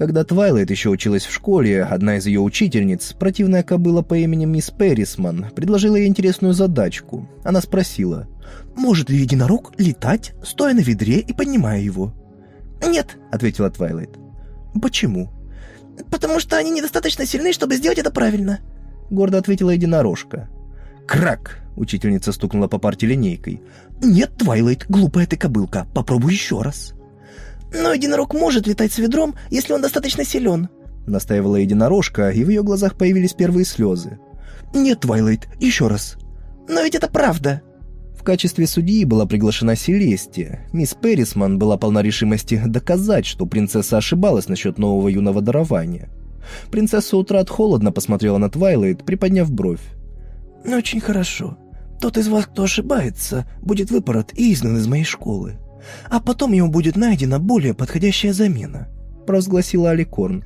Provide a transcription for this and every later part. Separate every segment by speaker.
Speaker 1: Когда Твайлайт еще училась в школе, одна из ее учительниц, противная кобыла по имени мисс Перрисман, предложила ей интересную задачку. Она спросила, «Может ли единорог летать, стоя на ведре и поднимая его?»
Speaker 2: «Нет», —
Speaker 1: ответила Твайлайт.
Speaker 2: «Почему?»
Speaker 3: «Потому что они недостаточно сильны, чтобы сделать это правильно», —
Speaker 1: гордо ответила единорожка. «Крак!» — учительница стукнула по парте линейкой.
Speaker 2: «Нет, Твайлайт, глупая ты кобылка, попробуй еще раз».
Speaker 3: «Но единорог может летать с ведром, если он достаточно силен», —
Speaker 1: настаивала единорожка, и в ее глазах появились первые слезы.
Speaker 2: «Нет, Твайлайт, еще раз».
Speaker 3: «Но ведь это правда».
Speaker 1: В качестве судьи была приглашена Селестия. Мисс Перрисман была полна решимости доказать, что принцесса ошибалась насчет нового юного дарования. Принцесса Утра холодно посмотрела на Твайлайт, приподняв бровь.
Speaker 2: «Очень хорошо. Тот из вас, кто ошибается, будет выпорот и изгнан из моей школы а потом ему будет найдена более подходящая замена», — провозгласила Аликорн.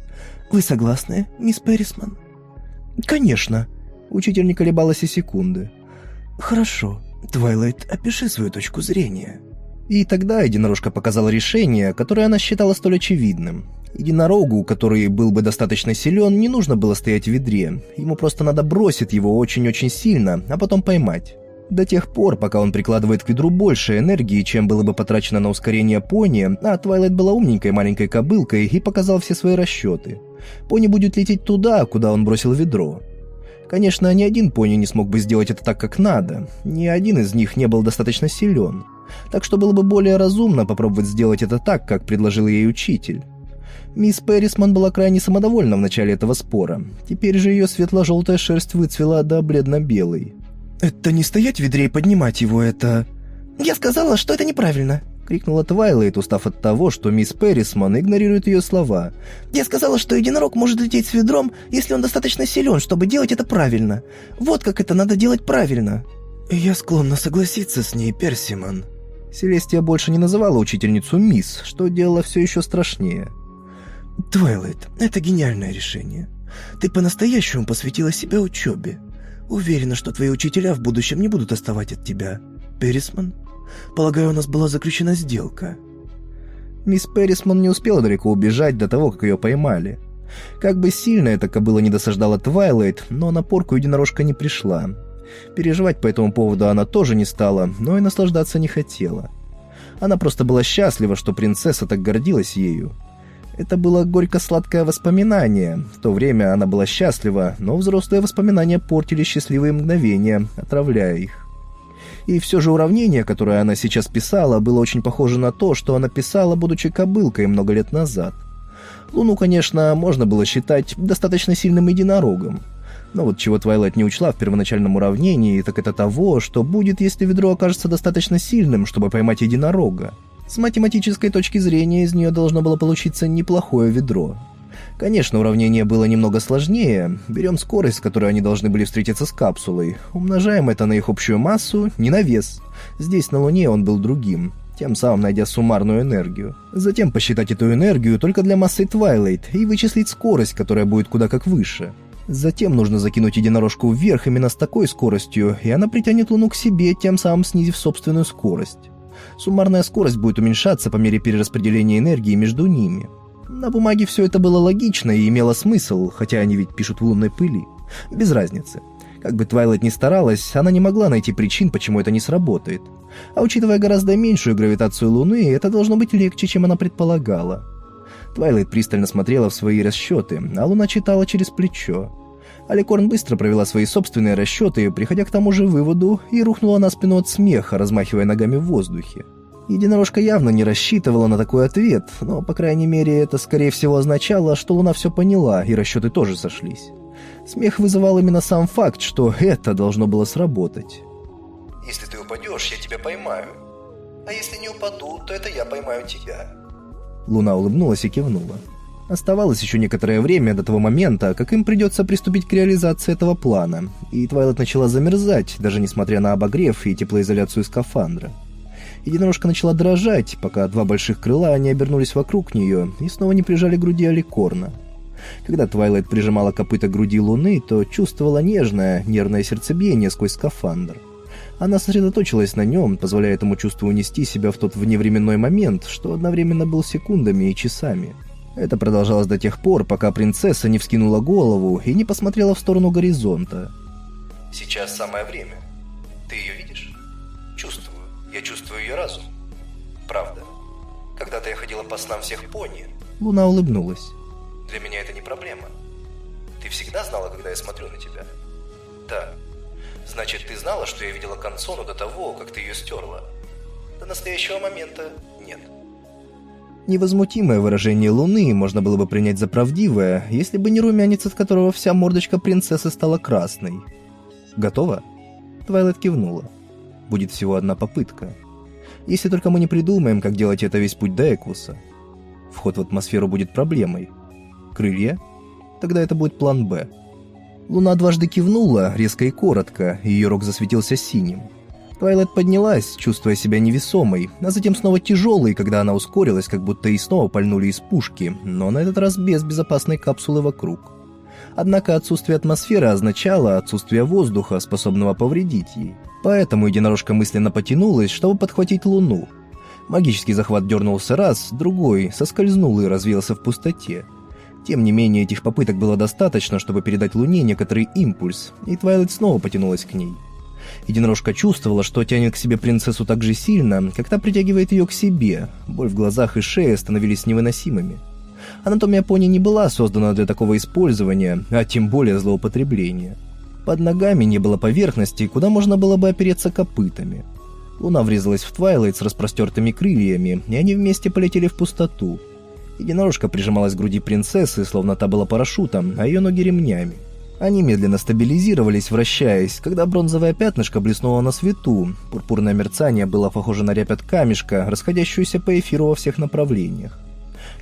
Speaker 2: «Вы согласны, мисс Перрисман?»
Speaker 1: «Конечно», — учитель не колебалась и секунды.
Speaker 2: «Хорошо. Твайлайт, опиши свою точку зрения».
Speaker 1: И тогда единорожка показала решение, которое она считала столь очевидным. Единорогу, который был бы достаточно силен, не нужно было стоять в ведре. Ему просто надо бросить его очень-очень сильно, а потом поймать. До тех пор, пока он прикладывает к ведру больше энергии, чем было бы потрачено на ускорение пони, а Твайлайт была умненькой маленькой кобылкой и показал все свои расчеты. Пони будет лететь туда, куда он бросил ведро. Конечно, ни один пони не смог бы сделать это так, как надо. Ни один из них не был достаточно силен. Так что было бы более разумно попробовать сделать это так, как предложил ей учитель. Мисс Перрисман была крайне самодовольна в начале этого спора. Теперь же ее светло-желтая шерсть выцвела до бледно-белой.
Speaker 2: «Это не стоять в ведре и поднимать его, это...»
Speaker 3: «Я сказала, что это неправильно!»
Speaker 1: — крикнула Твайлайт, устав от того, что мисс Перрисман игнорирует ее слова.
Speaker 3: «Я сказала, что единорог может лететь с ведром, если он достаточно силен, чтобы делать это правильно. Вот как это надо делать правильно!»
Speaker 2: «Я склонна согласиться с ней, Персиман».
Speaker 1: Селестия больше не называла учительницу мисс, что делало все еще страшнее.
Speaker 2: «Твайлайт, это гениальное решение. Ты по-настоящему посвятила себя учебе. Уверена, что твои учителя в будущем не будут отставать от тебя. Перрисман? Полагаю, у нас была заключена сделка».
Speaker 1: Мисс Перрисман не успела далеко убежать до того, как ее поймали. Как бы сильно эта кобыла не досаждала Твайлайт, но на порку единорожка не пришла. Переживать по этому поводу она тоже не стала, но и наслаждаться не хотела. Она просто была счастлива, что принцесса так гордилась ею. Это было горько-сладкое воспоминание. В то время она была счастлива, но взрослые воспоминания портили счастливые мгновения, отравляя их. И все же уравнение, которое она сейчас писала, было очень похоже на то, что она писала, будучи кобылкой много лет назад. Луну, конечно, можно было считать достаточно сильным единорогом. Но вот чего Твайлайт не учла в первоначальном уравнении, так это того, что будет, если ведро окажется достаточно сильным, чтобы поймать единорога. С математической точки зрения из нее должно было получиться неплохое ведро. Конечно, уравнение было немного сложнее. Берем скорость, с которой они должны были встретиться с капсулой, умножаем это на их общую массу, не на вес. Здесь на Луне он был другим, тем самым найдя суммарную энергию. Затем посчитать эту энергию только для массы Твайлайт и вычислить скорость, которая будет куда как выше. Затем нужно закинуть единорожку вверх именно с такой скоростью, и она притянет Луну к себе, тем самым снизив собственную скорость. Суммарная скорость будет уменьшаться по мере перераспределения энергии между ними. На бумаге все это было логично и имело смысл, хотя они ведь пишут в лунной пыли. Без разницы. Как бы Твайлайт ни старалась, она не могла найти причин, почему это не сработает. А учитывая гораздо меньшую гравитацию Луны, это должно быть легче, чем она предполагала. Твайлайт пристально смотрела в свои расчеты, а Луна читала через плечо. Аликорн быстро провела свои собственные расчеты, приходя к тому же выводу, и рухнула на спину от смеха, размахивая ногами в воздухе. Единорожка явно не рассчитывала на такой ответ, но, по крайней мере, это, скорее всего, означало, что Луна все поняла, и расчеты тоже сошлись. Смех вызывал именно сам факт, что это должно было сработать.
Speaker 2: «Если ты упадешь, я тебя поймаю. А если не упаду, то это я поймаю тебя».
Speaker 1: Луна улыбнулась и кивнула. Оставалось еще некоторое время до того момента, как им придется приступить к реализации этого плана, и Твайлет начала замерзать, даже несмотря на обогрев и теплоизоляцию скафандра. Единорожка начала дрожать, пока два больших крыла не обернулись вокруг нее и снова не прижали груди Аликорна. Когда Твайлайт прижимала копыта груди Луны, то чувствовала нежное, нервное сердцебиение сквозь скафандр. Она сосредоточилась на нем, позволяя этому чувству унести себя в тот вневременной момент, что одновременно был секундами и часами. Это продолжалось до тех пор, пока принцесса не вскинула голову и не посмотрела в сторону горизонта.
Speaker 2: «Сейчас самое время. Ты ее видишь?» «Чувствую. Я чувствую ее разум. Правда. Когда-то я ходила по снам всех пони».
Speaker 1: Луна улыбнулась.
Speaker 2: «Для меня это не проблема. Ты всегда знала, когда я смотрю на тебя?» «Да. Значит, ты знала, что я видела консону до того, как ты ее стерла?» «До настоящего момента нет».
Speaker 1: Невозмутимое выражение Луны можно было бы принять за правдивое, если бы не румянец, от которого вся мордочка принцессы стала красной. «Готово?» Твайлет кивнула. «Будет всего одна попытка. Если только мы не придумаем, как делать это весь путь до Эквуса. Вход в атмосферу будет проблемой. Крылья? Тогда это будет план «Б». Луна дважды кивнула, резко и коротко, и ее рог засветился синим. Твайлет поднялась, чувствуя себя невесомой, а затем снова тяжелой, когда она ускорилась, как будто и снова пальнули из пушки, но на этот раз без безопасной капсулы вокруг. Однако отсутствие атмосферы означало отсутствие воздуха, способного повредить ей. Поэтому единорожка мысленно потянулась, чтобы подхватить Луну. Магический захват дернулся раз, другой, соскользнул и развеялся в пустоте. Тем не менее, этих попыток было достаточно, чтобы передать Луне некоторый импульс, и Твайлет снова потянулась к ней. Единорожка чувствовала, что тянет к себе принцессу так же сильно, как та притягивает ее к себе. Боль в глазах и шее становились невыносимыми. Анатомия пони не была создана для такого использования, а тем более злоупотребления. Под ногами не было поверхности, куда можно было бы опереться копытами. Луна врезалась в Твайлайт с распростертыми крыльями, и они вместе полетели в пустоту. Единорожка прижималась к груди принцессы, словно та была парашютом, а ее ноги ремнями. Они медленно стабилизировались, вращаясь, когда бронзовое пятнышко блеснуло на свету. Пурпурное мерцание было похоже на рябь камешка, расходящуюся по эфиру во всех направлениях.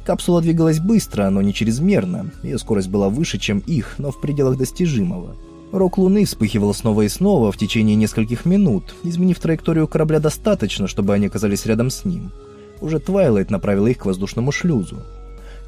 Speaker 1: Капсула двигалась быстро, но не чрезмерно. Ее скорость была выше, чем их, но в пределах достижимого. Рок Луны вспыхивал снова и снова в течение нескольких минут, изменив траекторию корабля достаточно, чтобы они оказались рядом с ним. Уже Твайлайт направила их к воздушному шлюзу.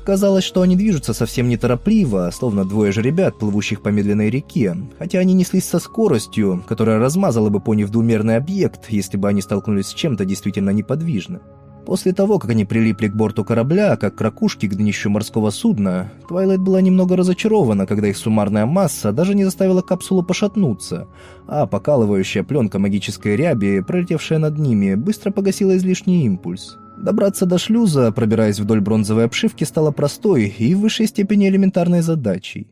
Speaker 1: Казалось, что они движутся совсем неторопливо, словно двое же ребят, плывущих по медленной реке, хотя они неслись со скоростью, которая размазала бы пони в двумерный объект, если бы они столкнулись с чем-то действительно неподвижным. После того, как они прилипли к борту корабля, как к ракушке к днищу морского судна, Твайлайт была немного разочарована, когда их суммарная масса даже не заставила капсулу пошатнуться, а покалывающая пленка магической ряби, пролетевшая над ними, быстро погасила излишний импульс. Добраться до шлюза, пробираясь вдоль бронзовой обшивки, стало простой и в высшей степени элементарной задачей.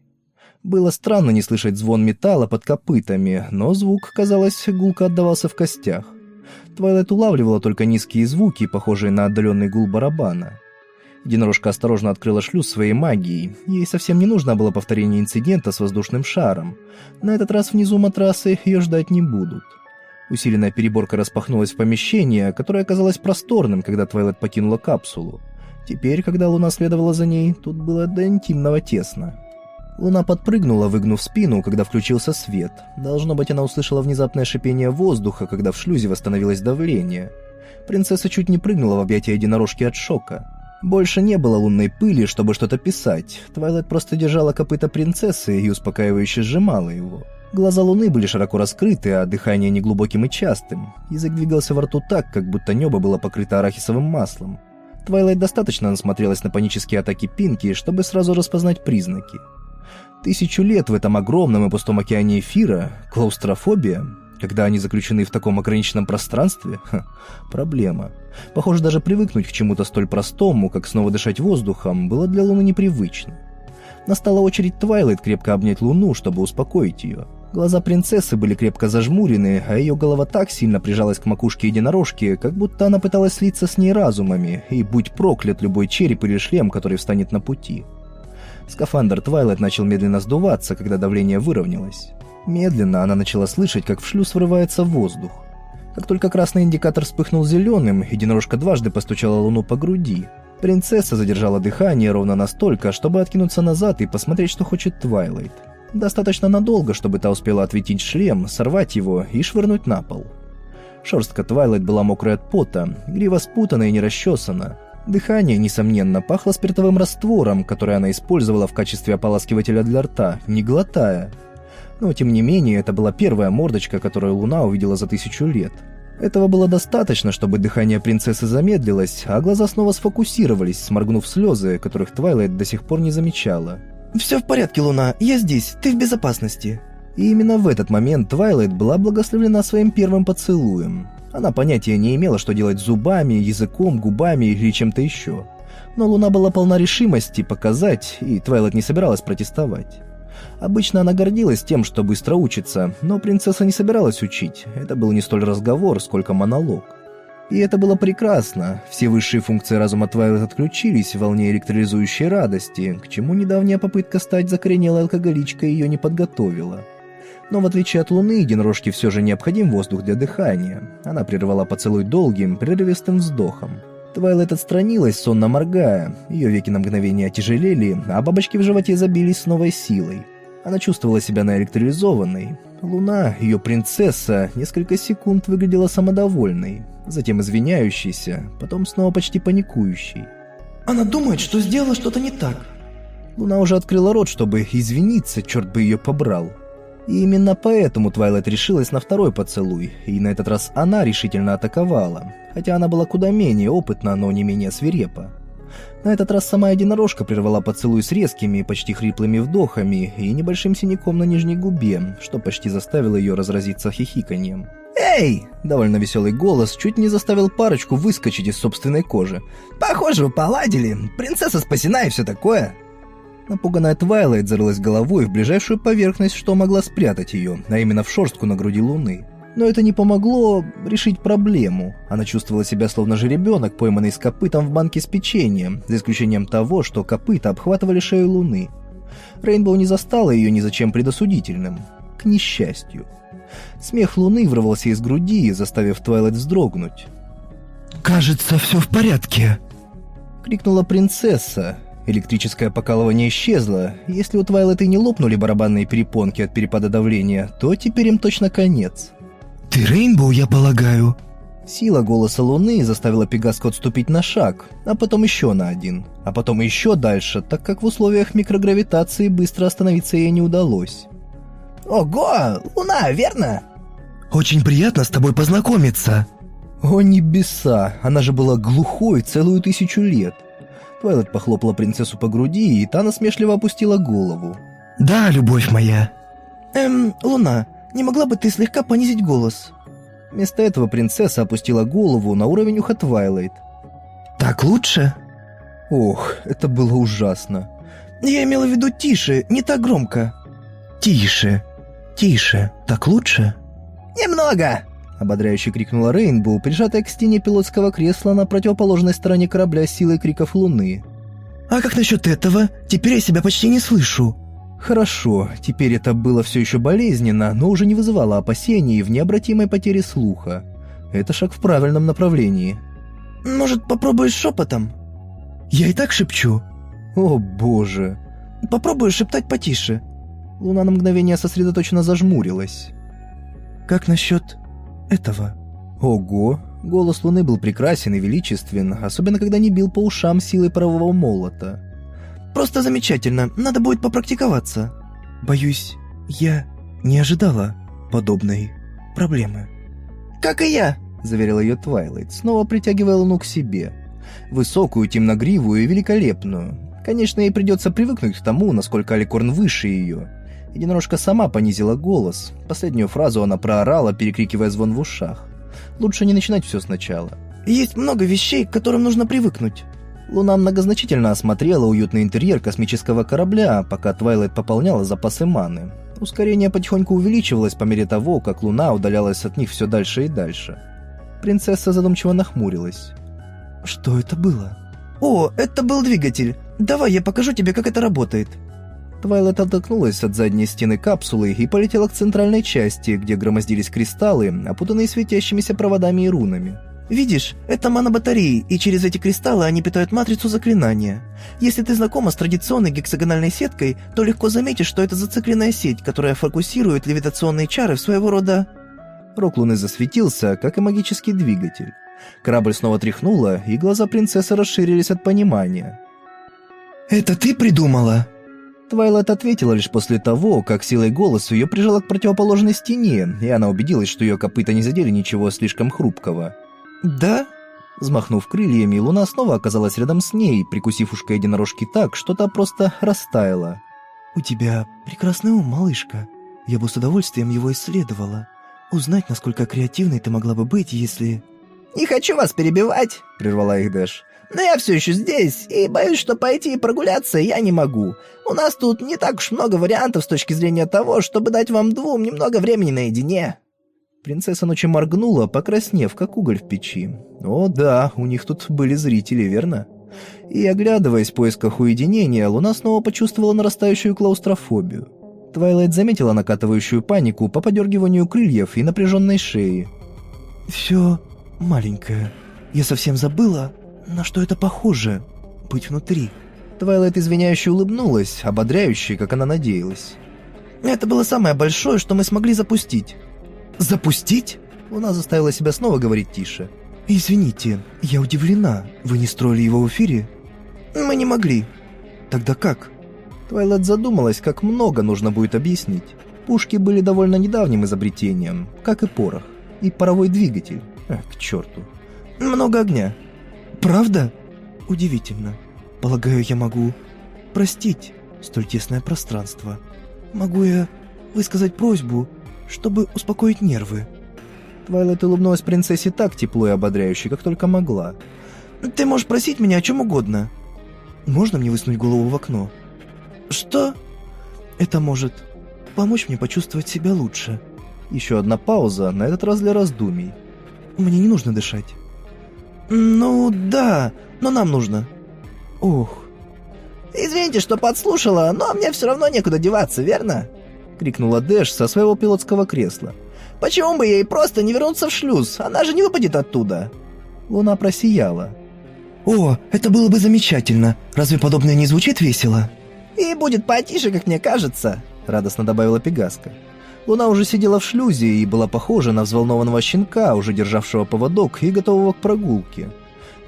Speaker 1: Было странно не слышать звон металла под копытами, но звук, казалось, гулко отдавался в костях. Твайлайт улавливала только низкие звуки, похожие на отдаленный гул барабана. Единорожка осторожно открыла шлюз своей магией. Ей совсем не нужно было повторение инцидента с воздушным шаром. На этот раз внизу матрасы ее ждать не будут. Усиленная переборка распахнулась в помещение, которое оказалось просторным, когда Твайлет покинула капсулу. Теперь, когда Луна следовала за ней, тут было до интимного тесно. Луна подпрыгнула, выгнув спину, когда включился свет. Должно быть, она услышала внезапное шипение воздуха, когда в шлюзе восстановилось давление. Принцесса чуть не прыгнула в объятия единорожки от шока. Больше не было лунной пыли, чтобы что-то писать. Твайлет просто держала копыта принцессы и успокаивающе сжимала его. Глаза Луны были широко раскрыты, а дыхание неглубоким и частым. Язык двигался во рту так, как будто небо было покрыто арахисовым маслом. Твайлайт достаточно насмотрелась на панические атаки Пинки, чтобы сразу распознать признаки. Тысячу лет в этом огромном и пустом океане эфира, клаустрофобия, когда они заключены в таком ограниченном пространстве, ха, проблема. Похоже, даже привыкнуть к чему-то столь простому, как снова дышать воздухом, было для Луны непривычно. Настала очередь Твайлайт крепко обнять Луну, чтобы успокоить ее. Глаза принцессы были крепко зажмурены, а ее голова так сильно прижалась к макушке единорожки, как будто она пыталась слиться с ней разумами, и будь проклят любой череп или шлем, который встанет на пути. Скафандр Твайлайт начал медленно сдуваться, когда давление выровнялось. Медленно она начала слышать, как в шлюз врывается воздух. Как только красный индикатор вспыхнул зеленым, единорожка дважды постучала Луну по груди. Принцесса задержала дыхание ровно настолько, чтобы откинуться назад и посмотреть, что хочет Твайлайт. Достаточно надолго, чтобы та успела отвинтить шлем, сорвать его и швырнуть на пол. Шерстка Твайлайт была мокрая от пота, грива спутана и не расчесана. Дыхание, несомненно, пахло спиртовым раствором, который она использовала в качестве ополаскивателя для рта, не глотая. Но, тем не менее, это была первая мордочка, которую Луна увидела за тысячу лет. Этого было достаточно, чтобы дыхание принцессы замедлилось, а глаза снова сфокусировались, сморгнув слезы, которых Твайлайт до сих пор не замечала.
Speaker 3: «Все в порядке, Луна, я здесь, ты в безопасности».
Speaker 1: И именно в этот момент Твайлайт была благословлена своим первым поцелуем. Она понятия не имела, что делать зубами, языком, губами или чем-то еще. Но Луна была полна решимости показать, и Твайлайт не собиралась протестовать. Обычно она гордилась тем, что быстро учится, но принцесса не собиралась учить. Это был не столь разговор, сколько монолог. И это было прекрасно. Все высшие функции разума Твайлет отключились в волне электролизующей радости, к чему недавняя попытка стать закоренелой алкоголичкой ее не подготовила. Но в отличие от Луны, единорожке все же необходим воздух для дыхания. Она прервала поцелуй долгим, прерывистым вздохом. Твайлет отстранилась, сонно моргая. Ее веки на мгновение отяжелели, а бабочки в животе забились с новой силой. Она чувствовала себя наэлектролизованной. Луна, ее принцесса, несколько секунд выглядела самодовольной, затем извиняющейся, потом снова почти паникующей.
Speaker 3: «Она думает, что сделала что-то не так».
Speaker 1: Луна уже открыла рот, чтобы извиниться, черт бы ее побрал. И именно поэтому Твайлайт решилась на второй поцелуй, и на этот раз она решительно атаковала, хотя она была куда менее опытна, но не менее свирепа. На этот раз сама единорожка прервала поцелуй с резкими, почти хриплыми вдохами и небольшим синяком на нижней губе, что почти заставило ее разразиться хихиканьем.
Speaker 3: «Эй!»
Speaker 1: — довольно веселый голос чуть не заставил парочку выскочить из собственной кожи.
Speaker 3: «Похоже, вы поладили. Принцесса спасена и все такое».
Speaker 1: Напуганная Твайлайт зарылась головой в ближайшую поверхность, что могла спрятать ее, а именно в шерстку на груди Луны. Но это не помогло решить проблему. Она чувствовала себя словно жеребенок, пойманный с копытом в банке с печеньем, за исключением того, что копыта обхватывали шею Луны. Рейнбоу не застала ее ни за чем предосудительным. К несчастью. Смех Луны вырвался из груди, заставив Твайлайт вздрогнуть.
Speaker 2: «Кажется, все в порядке!»
Speaker 1: — крикнула принцесса, Электрическое покалывание исчезло. Если у Твайлайт и не лопнули барабанные перепонки от перепада давления, то теперь им точно конец.
Speaker 2: «Ты Рейнбоу, я полагаю?»
Speaker 1: Сила голоса Луны заставила Пегаску отступить на шаг, а потом еще на один, а потом еще дальше, так как в условиях микрогравитации быстро остановиться ей не удалось.
Speaker 3: «Ого! Луна, верно?»
Speaker 2: «Очень приятно с тобой познакомиться!»
Speaker 1: «О небеса! Она же была глухой целую тысячу лет!» Твайлет похлопала принцессу по груди, и та насмешливо опустила голову.
Speaker 2: «Да, любовь моя».
Speaker 3: «Эм, Луна, не могла бы ты слегка понизить голос?»
Speaker 1: Вместо этого принцесса опустила голову на уровень уха Твайлайт.
Speaker 2: «Так лучше?»
Speaker 1: Ох, это было ужасно.
Speaker 3: «Я имела в виду тише, не так громко».
Speaker 2: «Тише, тише, так лучше?»
Speaker 3: «Немного!»
Speaker 1: Ободряюще крикнула Рейнбоу, прижатая к стене пилотского кресла на противоположной стороне корабля силой криков Луны.
Speaker 2: «А как насчет этого? Теперь я себя почти не слышу».
Speaker 1: Хорошо, теперь это было все еще болезненно, но уже не вызывало опасений в необратимой потере слуха. Это шаг в правильном направлении.
Speaker 3: «Может, попробуешь шепотом?»
Speaker 2: «Я и так шепчу».
Speaker 1: «О, боже».
Speaker 3: «Попробуй шептать потише».
Speaker 1: Луна на мгновение сосредоточенно зажмурилась.
Speaker 2: «Как насчет этого.
Speaker 1: Ого! Голос Луны был прекрасен и величествен, особенно когда не бил по ушам силой парового молота.
Speaker 3: «Просто замечательно, надо будет попрактиковаться».
Speaker 2: «Боюсь, я не ожидала подобной проблемы».
Speaker 3: «Как и я», —
Speaker 1: заверила ее Твайлайт, снова притягивая Луну к себе. Высокую, темногривую и великолепную. Конечно, ей придется привыкнуть к тому, насколько Аликорн выше ее. Единорожка сама понизила голос. Последнюю фразу она проорала, перекрикивая звон в ушах. Лучше не начинать все сначала.
Speaker 3: «Есть много вещей, к которым нужно привыкнуть».
Speaker 1: Луна многозначительно осмотрела уютный интерьер космического корабля, пока Твайлайт пополняла запасы маны. Ускорение потихоньку увеличивалось по мере того, как Луна удалялась от них все дальше и дальше. Принцесса задумчиво нахмурилась.
Speaker 2: «Что это было?»
Speaker 3: «О, это был двигатель. Давай я покажу тебе, как это работает».
Speaker 1: Твайлет оттолкнулась от задней стены капсулы и полетела к центральной части, где громоздились кристаллы, опутанные светящимися проводами и рунами.
Speaker 3: «Видишь, это манобатареи, и через эти кристаллы они питают матрицу заклинания. Если ты знакома с традиционной гексагональной сеткой, то легко заметишь, что это зацикленная сеть, которая фокусирует левитационные чары в своего рода...»
Speaker 1: Рок Луны засветился, как и магический двигатель. Корабль снова тряхнуло, и глаза принцессы расширились от понимания.
Speaker 2: «Это ты придумала?»
Speaker 1: Твайлайт ответила лишь после того, как силой голоса ее прижала к противоположной стене, и она убедилась, что ее копыта не задели ничего слишком хрупкого.
Speaker 2: «Да?»
Speaker 1: Взмахнув крыльями, луна снова оказалась рядом с ней, прикусив ушко единорожки так, что та просто растаяла.
Speaker 2: «У тебя прекрасный ум, малышка. Я бы с удовольствием его исследовала. Узнать, насколько креативной ты могла бы быть, если...»
Speaker 3: «Не хочу вас перебивать», — прервала их Дэш. «Но я все еще здесь, и боюсь, что пойти и прогуляться я не могу. У нас тут не так уж много вариантов с точки зрения того, чтобы дать вам двум немного времени наедине».
Speaker 1: Принцесса ночи моргнула, покраснев, как уголь в печи. О да, у них тут были зрители, верно? И, оглядываясь в поисках уединения, Луна снова почувствовала нарастающую клаустрофобию. Твайлайт заметила накатывающую панику по подергиванию крыльев и напряженной шее.
Speaker 2: «Все маленькое. Я совсем забыла, на что это похоже — быть внутри».
Speaker 1: Твайлайт извиняюще улыбнулась, ободряюще, как она надеялась.
Speaker 3: «Это было самое большое, что мы смогли запустить».
Speaker 2: «Запустить?»
Speaker 1: Луна заставила себя снова говорить тише.
Speaker 2: «Извините, я удивлена. Вы не строили его в эфире?»
Speaker 3: «Мы не могли».
Speaker 2: «Тогда как?»
Speaker 1: Твайлайт задумалась, как много нужно будет объяснить. Пушки были довольно недавним изобретением, как и порох, и паровой двигатель. Эх, к черту.
Speaker 3: «Много огня».
Speaker 2: «Правда?» «Удивительно. Полагаю, я могу простить столь тесное пространство. Могу я высказать просьбу, чтобы успокоить нервы?»
Speaker 1: Твайлайт улыбнулась принцессе так тепло и ободряюще, как только могла.
Speaker 3: «Ты можешь просить меня о чем угодно».
Speaker 2: «Можно мне высунуть голову в окно?»
Speaker 3: «Что?»
Speaker 2: «Это может помочь мне почувствовать себя лучше».
Speaker 1: Еще одна пауза, на этот раз для раздумий.
Speaker 2: «Мне не нужно дышать».
Speaker 3: «Ну, да, но нам нужно».
Speaker 2: «Ох».
Speaker 3: «Извините, что подслушала, но мне все равно некуда деваться, верно?»
Speaker 1: — крикнула Дэш со своего пилотского кресла.
Speaker 3: «Почему бы ей просто не вернуться в шлюз? Она же не выпадет оттуда!»
Speaker 1: Луна просияла.
Speaker 2: «О, это было бы замечательно! Разве подобное не звучит весело?»
Speaker 3: «И будет потише, как мне кажется», —
Speaker 1: радостно добавила Пегаска. Луна уже сидела в шлюзе и была похожа на взволнованного щенка, уже державшего поводок и готового к прогулке.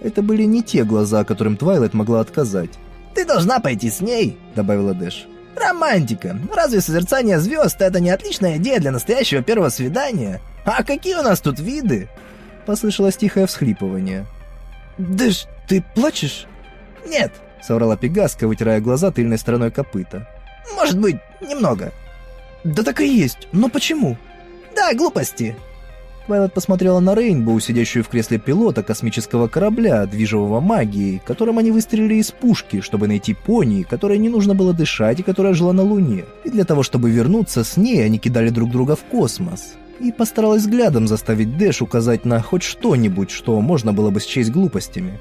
Speaker 1: Это были не те глаза, которым Твайлайт могла отказать.
Speaker 3: «Ты должна пойти с ней», — добавила Дэш. «Романтика. Разве созерцание звезд — это не отличная идея для настоящего первого свидания? А какие у нас тут виды?»
Speaker 1: Послышалось тихое всхлипывание.
Speaker 2: «Дэш, ты плачешь?»
Speaker 3: «Нет», —
Speaker 1: соврала Пегаска, вытирая глаза тыльной стороной копыта.
Speaker 3: «Может быть, немного».
Speaker 2: «Да так и есть. Но почему?»
Speaker 3: «Да, глупости».
Speaker 1: Твайлайт посмотрела на Рейнбоу, сидящую в кресле пилота космического корабля, движимого магией, которым они выстрелили из пушки, чтобы найти пони, которой не нужно было дышать и которая жила на Луне. И для того, чтобы вернуться с ней, они кидали друг друга в космос. И постаралась взглядом заставить Дэш указать на хоть что-нибудь, что можно было бы счесть глупостями.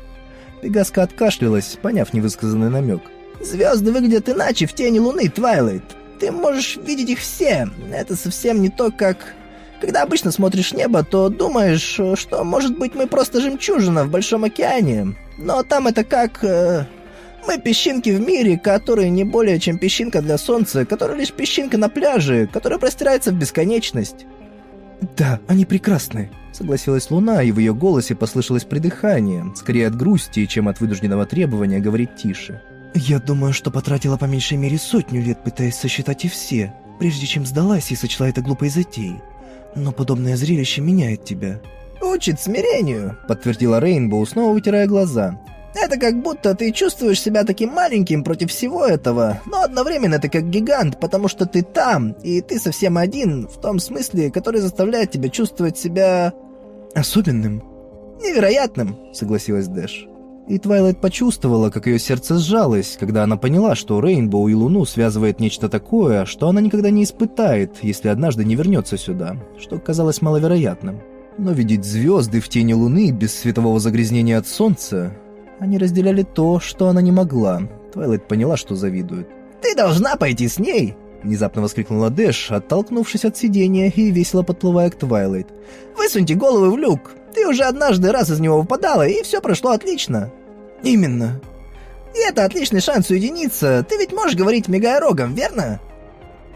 Speaker 1: Пегаска откашлялась, поняв невысказанный намек.
Speaker 3: «Звезды выглядят иначе в тени Луны, Твайлайт. Ты можешь видеть их все. Это совсем не то, как... Когда обычно смотришь небо, то думаешь, что, может быть, мы просто жемчужина в Большом океане. Но там это как... Э, мы песчинки в мире, которые не более чем песчинка для солнца, которая лишь песчинка на пляже, которая простирается в бесконечность.
Speaker 2: «Да, они прекрасны», —
Speaker 1: согласилась Луна, и в ее голосе послышалось придыхание, скорее от грусти, чем от вынужденного требования говорить тише.
Speaker 2: «Я думаю, что потратила по меньшей мере сотню лет, пытаясь сосчитать и все, прежде чем сдалась и сочла это глупой затеей. Но подобное зрелище меняет тебя».
Speaker 3: «Учит смирению», —
Speaker 1: подтвердила Рейнбоу, снова вытирая глаза.
Speaker 3: «Это как будто ты чувствуешь себя таким маленьким против всего этого, но одновременно ты как гигант, потому что ты там, и ты совсем один, в том смысле, который заставляет тебя чувствовать себя...»
Speaker 2: «Особенным?»
Speaker 3: «Невероятным», —
Speaker 1: согласилась Дэш. И Твайлайт почувствовала, как ее сердце сжалось, когда она поняла, что Рейнбоу и Луну связывает нечто такое, что она никогда не испытает, если однажды не вернется сюда, что казалось маловероятным. Но видеть звезды в тени Луны без светового загрязнения от Солнца... Они разделяли то, что она не могла. Твайлайт поняла, что завидует.
Speaker 3: «Ты должна пойти с ней!»
Speaker 1: Внезапно воскликнула Дэш, оттолкнувшись от сиденья и весело подплывая к Твайлайт.
Speaker 3: «Высуньте головы в люк! Ты уже однажды раз из него выпадала, и все прошло отлично!»
Speaker 2: «Именно!»
Speaker 3: «И это отличный шанс уединиться! Ты ведь можешь говорить мигая рогом, верно?»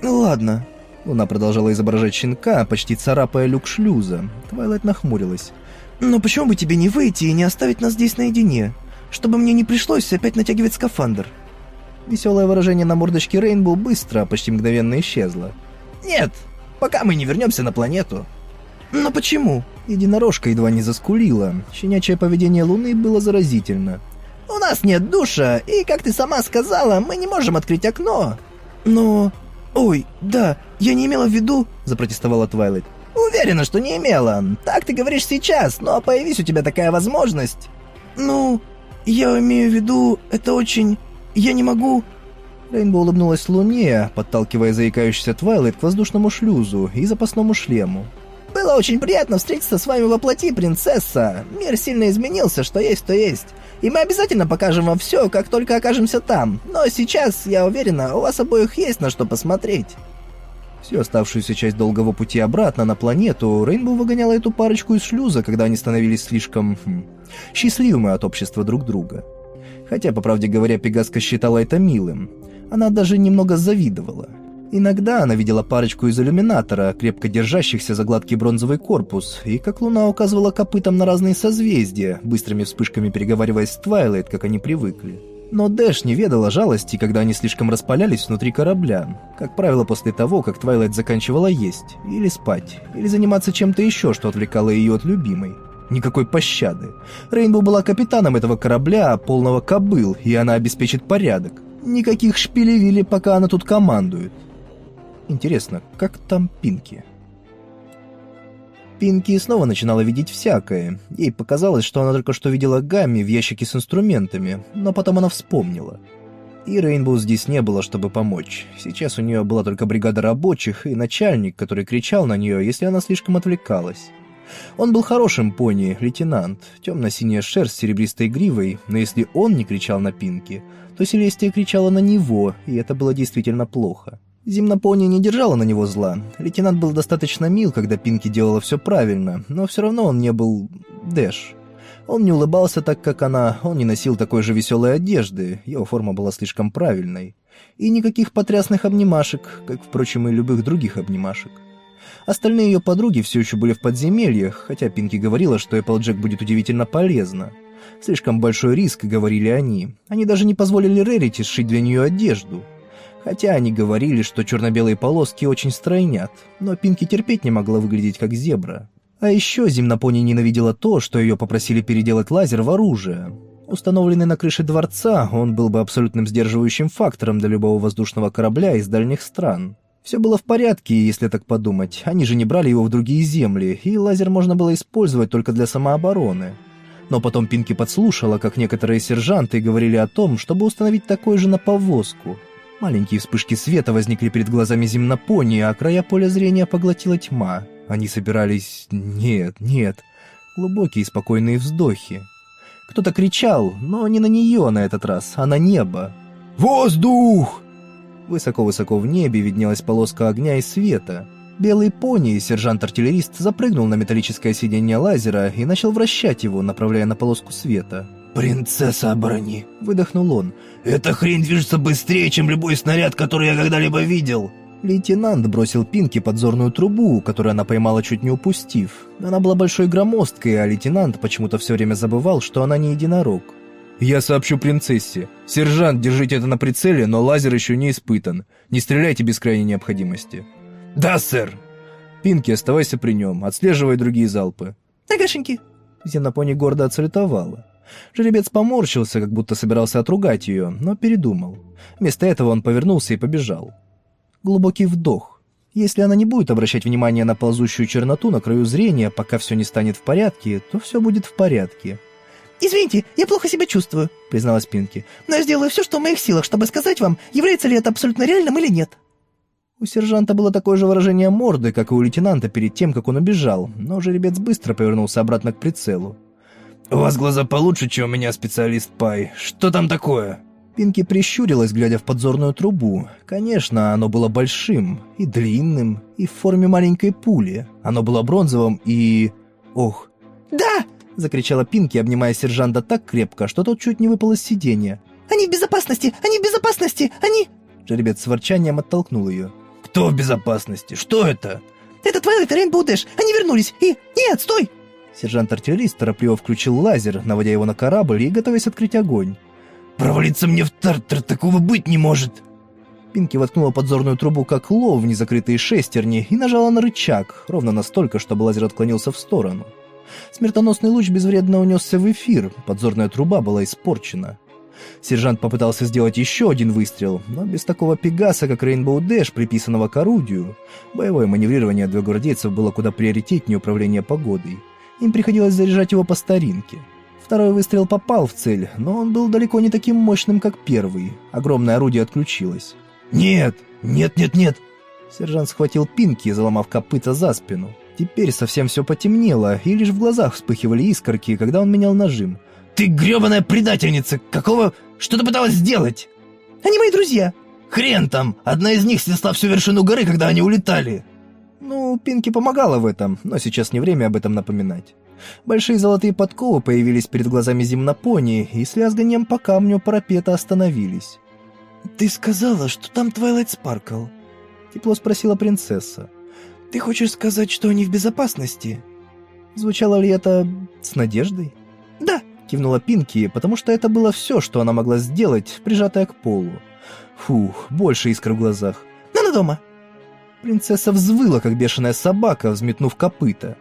Speaker 2: «Ну ладно!»
Speaker 1: Луна продолжала изображать щенка, почти царапая люк шлюза. Твайлайт нахмурилась.
Speaker 2: «Но почему бы тебе не выйти и не оставить нас здесь наедине? Чтобы мне не пришлось опять натягивать скафандр?»
Speaker 1: Веселое выражение на мордочке Рейнбоу быстро, почти мгновенно исчезло.
Speaker 3: «Нет, пока мы не вернемся на планету».
Speaker 2: «Но почему?»
Speaker 1: Единорожка едва не заскулила. Щенячье поведение Луны было заразительно.
Speaker 3: «У нас нет душа, и, как ты сама сказала, мы не можем открыть окно».
Speaker 2: «Но... Ой, да, я не имела в виду...»
Speaker 1: — запротестовала Твайлайт.
Speaker 3: «Уверена, что не имела. Так ты говоришь сейчас, но появись у тебя такая возможность».
Speaker 2: «Ну, я имею в виду, это очень... Я не могу...»
Speaker 1: Рейнбо улыбнулась Луне, подталкивая заикающийся Твайлайт к воздушному шлюзу и запасному шлему.
Speaker 3: «Было очень приятно встретиться с вами во плоти, принцесса. Мир сильно изменился, что есть, то есть. И мы обязательно покажем вам все, как только окажемся там. Но сейчас, я уверена, у вас обоих есть на что посмотреть».
Speaker 1: Всю оставшуюся часть долгого пути обратно на планету Рейнбоу выгоняла эту парочку из шлюза, когда они становились слишком... Хм, счастливыми от общества друг друга. Хотя, по правде говоря, Пегаска считала это милым. Она даже немного завидовала. Иногда она видела парочку из иллюминатора, крепко держащихся за гладкий бронзовый корпус, и как луна указывала копытом на разные созвездия, быстрыми вспышками переговариваясь с Твайлайт, как они привыкли. Но Дэш не ведала жалости, когда они слишком распалялись внутри корабля. Как правило, после того, как Твайлайт заканчивала есть, или спать, или заниматься чем-то еще, что отвлекало ее от любимой. Никакой пощады. Рейнбоу была капитаном этого корабля, полного кобыл, и она обеспечит порядок. Никаких шпилевили, пока она тут командует. Интересно, как там Пинки? Пинки снова начинала видеть всякое. Ей показалось, что она только что видела Гамми в ящике с инструментами, но потом она вспомнила. И Рейнбоу здесь не было, чтобы помочь. Сейчас у нее была только бригада рабочих и начальник, который кричал на нее, если она слишком отвлекалась. Он был хорошим пони, лейтенант, темно-синяя шерсть с серебристой гривой, но если он не кричал на Пинки, то Селестия кричала на него, и это было действительно плохо. Зимнопони не держала на него зла. Лейтенант был достаточно мил, когда Пинки делала все правильно, но все равно он не был... Дэш. Он не улыбался так, как она, он не носил такой же веселой одежды, его форма была слишком правильной. И никаких потрясных обнимашек, как, впрочем, и любых других обнимашек. Остальные ее подруги все еще были в подземельях, хотя Пинки говорила, что Эпплджек будет удивительно полезно. Слишком большой риск, говорили они. Они даже не позволили Рерити сшить для нее одежду. Хотя они говорили, что черно-белые полоски очень стройнят, но Пинки терпеть не могла выглядеть как зебра. А еще Зимнопони ненавидела то, что ее попросили переделать лазер в оружие. Установленный на крыше дворца, он был бы абсолютным сдерживающим фактором для любого воздушного корабля из дальних стран. Все было в порядке, если так подумать. Они же не брали его в другие земли, и лазер можно было использовать только для самообороны. Но потом Пинки подслушала, как некоторые сержанты говорили о том, чтобы установить такой же на повозку. Маленькие вспышки света возникли перед глазами земнопони, а края поля зрения поглотила тьма. Они собирались... Нет, нет. Глубокие спокойные вздохи. Кто-то кричал, но не на нее на этот раз, а на небо. «Воздух!» Высоко-высоко в небе виднелась полоска огня и света. Белый пони, сержант-артиллерист, запрыгнул на металлическое сиденье лазера и начал вращать его, направляя на полоску света.
Speaker 2: «Принцесса оборони!»
Speaker 1: — выдохнул он.
Speaker 2: «Эта хрень движется быстрее, чем любой снаряд, который я когда-либо видел!»
Speaker 1: Лейтенант бросил Пинки подзорную трубу, которую она поймала чуть не упустив. Она была большой громоздкой, а лейтенант почему-то все время забывал, что она не единорог. «Я сообщу принцессе. Сержант, держите это на прицеле, но лазер еще не испытан. Не стреляйте без крайней необходимости».
Speaker 2: «Да, сэр!»
Speaker 1: «Пинки, оставайся при нем. Отслеживай другие залпы».
Speaker 3: «Агашеньки!»
Speaker 1: Зенопони гордо отсалютовала. Жеребец поморщился, как будто собирался отругать ее, но передумал. Вместо этого он повернулся и побежал. Глубокий вдох. Если она не будет обращать внимание на ползущую черноту на краю зрения, пока все не станет в порядке, то все будет в порядке.
Speaker 3: «Извините, я плохо себя чувствую», — призналась Пинки. «Но я сделаю все, что в моих силах, чтобы сказать вам, является ли это абсолютно реальным или нет».
Speaker 1: У сержанта было такое же выражение морды, как и у лейтенанта перед тем, как он убежал, но жеребец быстро повернулся обратно к прицелу.
Speaker 2: «У вас глаза получше, чем у меня, специалист Пай. Что там такое?»
Speaker 1: Пинки прищурилась, глядя в подзорную трубу. Конечно, оно было большим, и длинным, и в форме маленькой пули. Оно было бронзовым и... Ох.
Speaker 3: «Да!» — закричала Пинки, обнимая сержанта так крепко, что тот чуть не выпал из сиденья. «Они в безопасности! Они в безопасности! Они...»
Speaker 1: Жеребец с ворчанием оттолкнул ее.
Speaker 2: «Кто в безопасности? Что это?»
Speaker 3: «Это Твайлайт и Рейнбоу Дэш! Они вернулись! И... Нет, стой!»
Speaker 1: Сержант-артиллерист торопливо включил лазер, наводя его на корабль и готовясь открыть огонь.
Speaker 2: Провалиться мне в тартар, такого быть не может.
Speaker 1: Пинки воткнула подзорную трубу как лом в незакрытые шестерни и нажала на рычаг, ровно настолько, чтобы лазер отклонился в сторону. Смертоносный луч безвредно унесся в эфир, подзорная труба была испорчена. Сержант попытался сделать еще один выстрел, но без такого пегаса, как Рейнбоу Дэш, приписанного к орудию, боевое маневрирование для гвардейцев было куда приоритетнее управления погодой. Им приходилось заряжать его по старинке. Второй выстрел попал в цель, но он был далеко не таким мощным, как первый. Огромное орудие отключилось.
Speaker 2: «Нет! Нет, нет, нет!»
Speaker 1: Сержант схватил Пинки, заломав копыта за спину. Теперь совсем все потемнело, и лишь в глазах вспыхивали искорки, когда он менял нажим.
Speaker 2: «Ты гребаная предательница! Какого... Что ты пыталась сделать?»
Speaker 3: «Они мои друзья!»
Speaker 2: «Хрен там! Одна из них снесла всю вершину горы, когда они улетали!»
Speaker 1: Ну, Пинки помогала в этом, но сейчас не время об этом напоминать. Большие золотые подковы появились перед глазами земнопони, и с лязганием по камню парапета остановились.
Speaker 3: «Ты сказала, что там Твайлайт Спаркл?»
Speaker 1: Тепло спросила принцесса.
Speaker 3: «Ты хочешь сказать, что они в безопасности?»
Speaker 1: Звучало ли это с надеждой?
Speaker 3: «Да», —
Speaker 1: кивнула Пинки, потому что это было все, что она могла сделать, прижатая к полу. Фух, больше искр в глазах.
Speaker 3: «Нана дома!»
Speaker 1: Принцесса взвыла, как бешеная собака, взметнув копыта.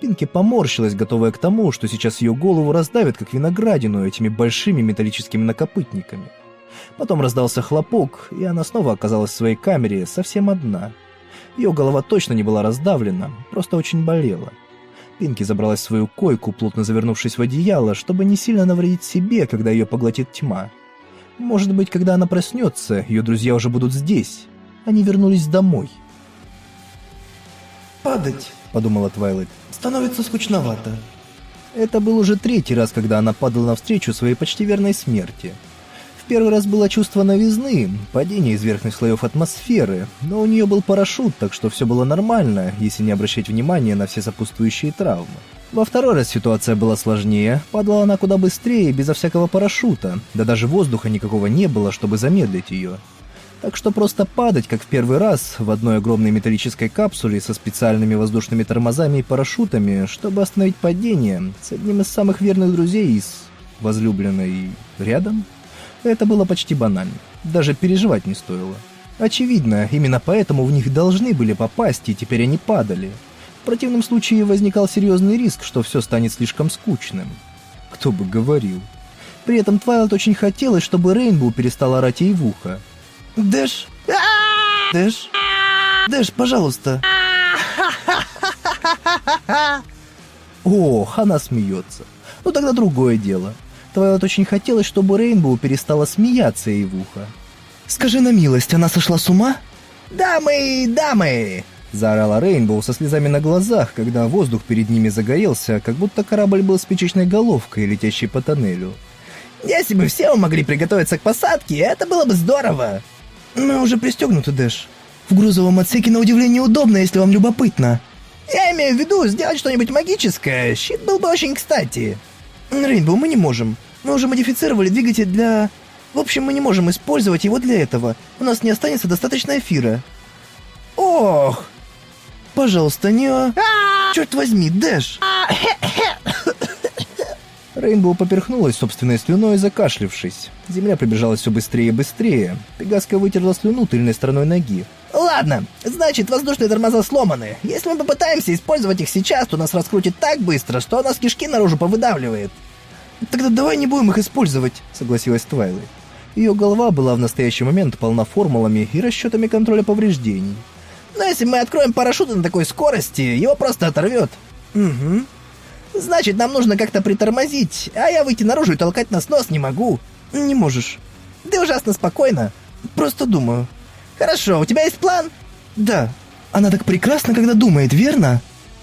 Speaker 1: Пинки поморщилась, готовая к тому, что сейчас ее голову раздавят, как виноградину, этими большими металлическими накопытниками. Потом раздался хлопок, и она снова оказалась в своей камере, совсем одна. Ее голова точно не была раздавлена, просто очень болела. Пинки забралась в свою койку, плотно завернувшись в одеяло, чтобы не сильно навредить себе, когда ее поглотит тьма. Может быть, когда она проснется, ее друзья уже будут здесь. Они вернулись домой.
Speaker 3: «Падать», —
Speaker 1: подумала Твайлайт.
Speaker 3: «Становится скучновато».
Speaker 1: Это был уже третий раз, когда она падала навстречу своей почти верной смерти. Первый раз было чувство новизны, падение из верхних слоев атмосферы, но у нее был парашют, так что все было нормально, если не обращать внимания на все сопутствующие травмы. Во второй раз ситуация была сложнее, падала она куда быстрее, безо всякого парашюта, да даже воздуха никакого не было, чтобы замедлить ее. Так что просто падать, как в первый раз, в одной огромной металлической капсуле со специальными воздушными тормозами и парашютами, чтобы остановить падение, с одним из самых верных друзей из возлюбленной рядом, это было почти банально. Даже переживать не стоило. Очевидно, именно поэтому в них должны были попасть, и теперь они падали. В противном случае возникал серьезный риск, что все станет слишком скучным. Кто бы говорил. При этом Твайлот очень хотелось, чтобы Рейнбоу перестал орать ей в ухо.
Speaker 3: «Дэш! Дэш! Дэш, пожалуйста!»
Speaker 1: Ох, она смеется. Ну тогда другое дело. Твайлот очень хотелось, чтобы Рейнбоу перестала смеяться ей в ухо.
Speaker 3: «Скажи на милость, она сошла с ума?»
Speaker 1: «Дамы, дамы!» Заорала Рейнбоу со слезами на глазах, когда воздух перед ними загорелся, как будто корабль был спичечной головкой, летящей по тоннелю. «Если бы все вы могли приготовиться к посадке, это было бы здорово!»
Speaker 3: «Мы уже пристегнуты, Дэш. В грузовом отсеке на удивление удобно, если вам любопытно».
Speaker 1: «Я имею в виду сделать что-нибудь магическое. Щит был бы очень кстати».
Speaker 3: «Рейнбоу, мы не можем. Мы уже модифицировали двигатель для... В общем, мы не можем использовать его для этого. У нас не останется достаточно эфира».
Speaker 1: «Ох!»
Speaker 3: «Пожалуйста, не... Черт возьми, Дэш!»
Speaker 1: Рейнбоу поперхнулась собственной слюной, закашлившись. Земля приближалась все быстрее и быстрее. Пегаска вытерла слюну тыльной стороной ноги. «Ладно, значит, воздушные тормоза сломаны. Если мы попытаемся использовать их сейчас, то нас раскрутит так быстро, что у нас кишки наружу повыдавливает».
Speaker 3: «Тогда давай не будем их использовать», —
Speaker 1: согласилась Твайлайт. Ее голова была в настоящий момент полна формулами и расчетами контроля повреждений. «Но если мы откроем парашют на такой скорости, его просто оторвет».
Speaker 3: «Угу»,
Speaker 1: Значит, нам нужно как-то притормозить, а я выйти наружу и толкать нас нос не могу.
Speaker 3: Не можешь.
Speaker 1: Ты ужасно спокойно.
Speaker 3: Просто думаю.
Speaker 1: Хорошо, у тебя есть план?
Speaker 3: Да. Она так прекрасна, когда думает, верно?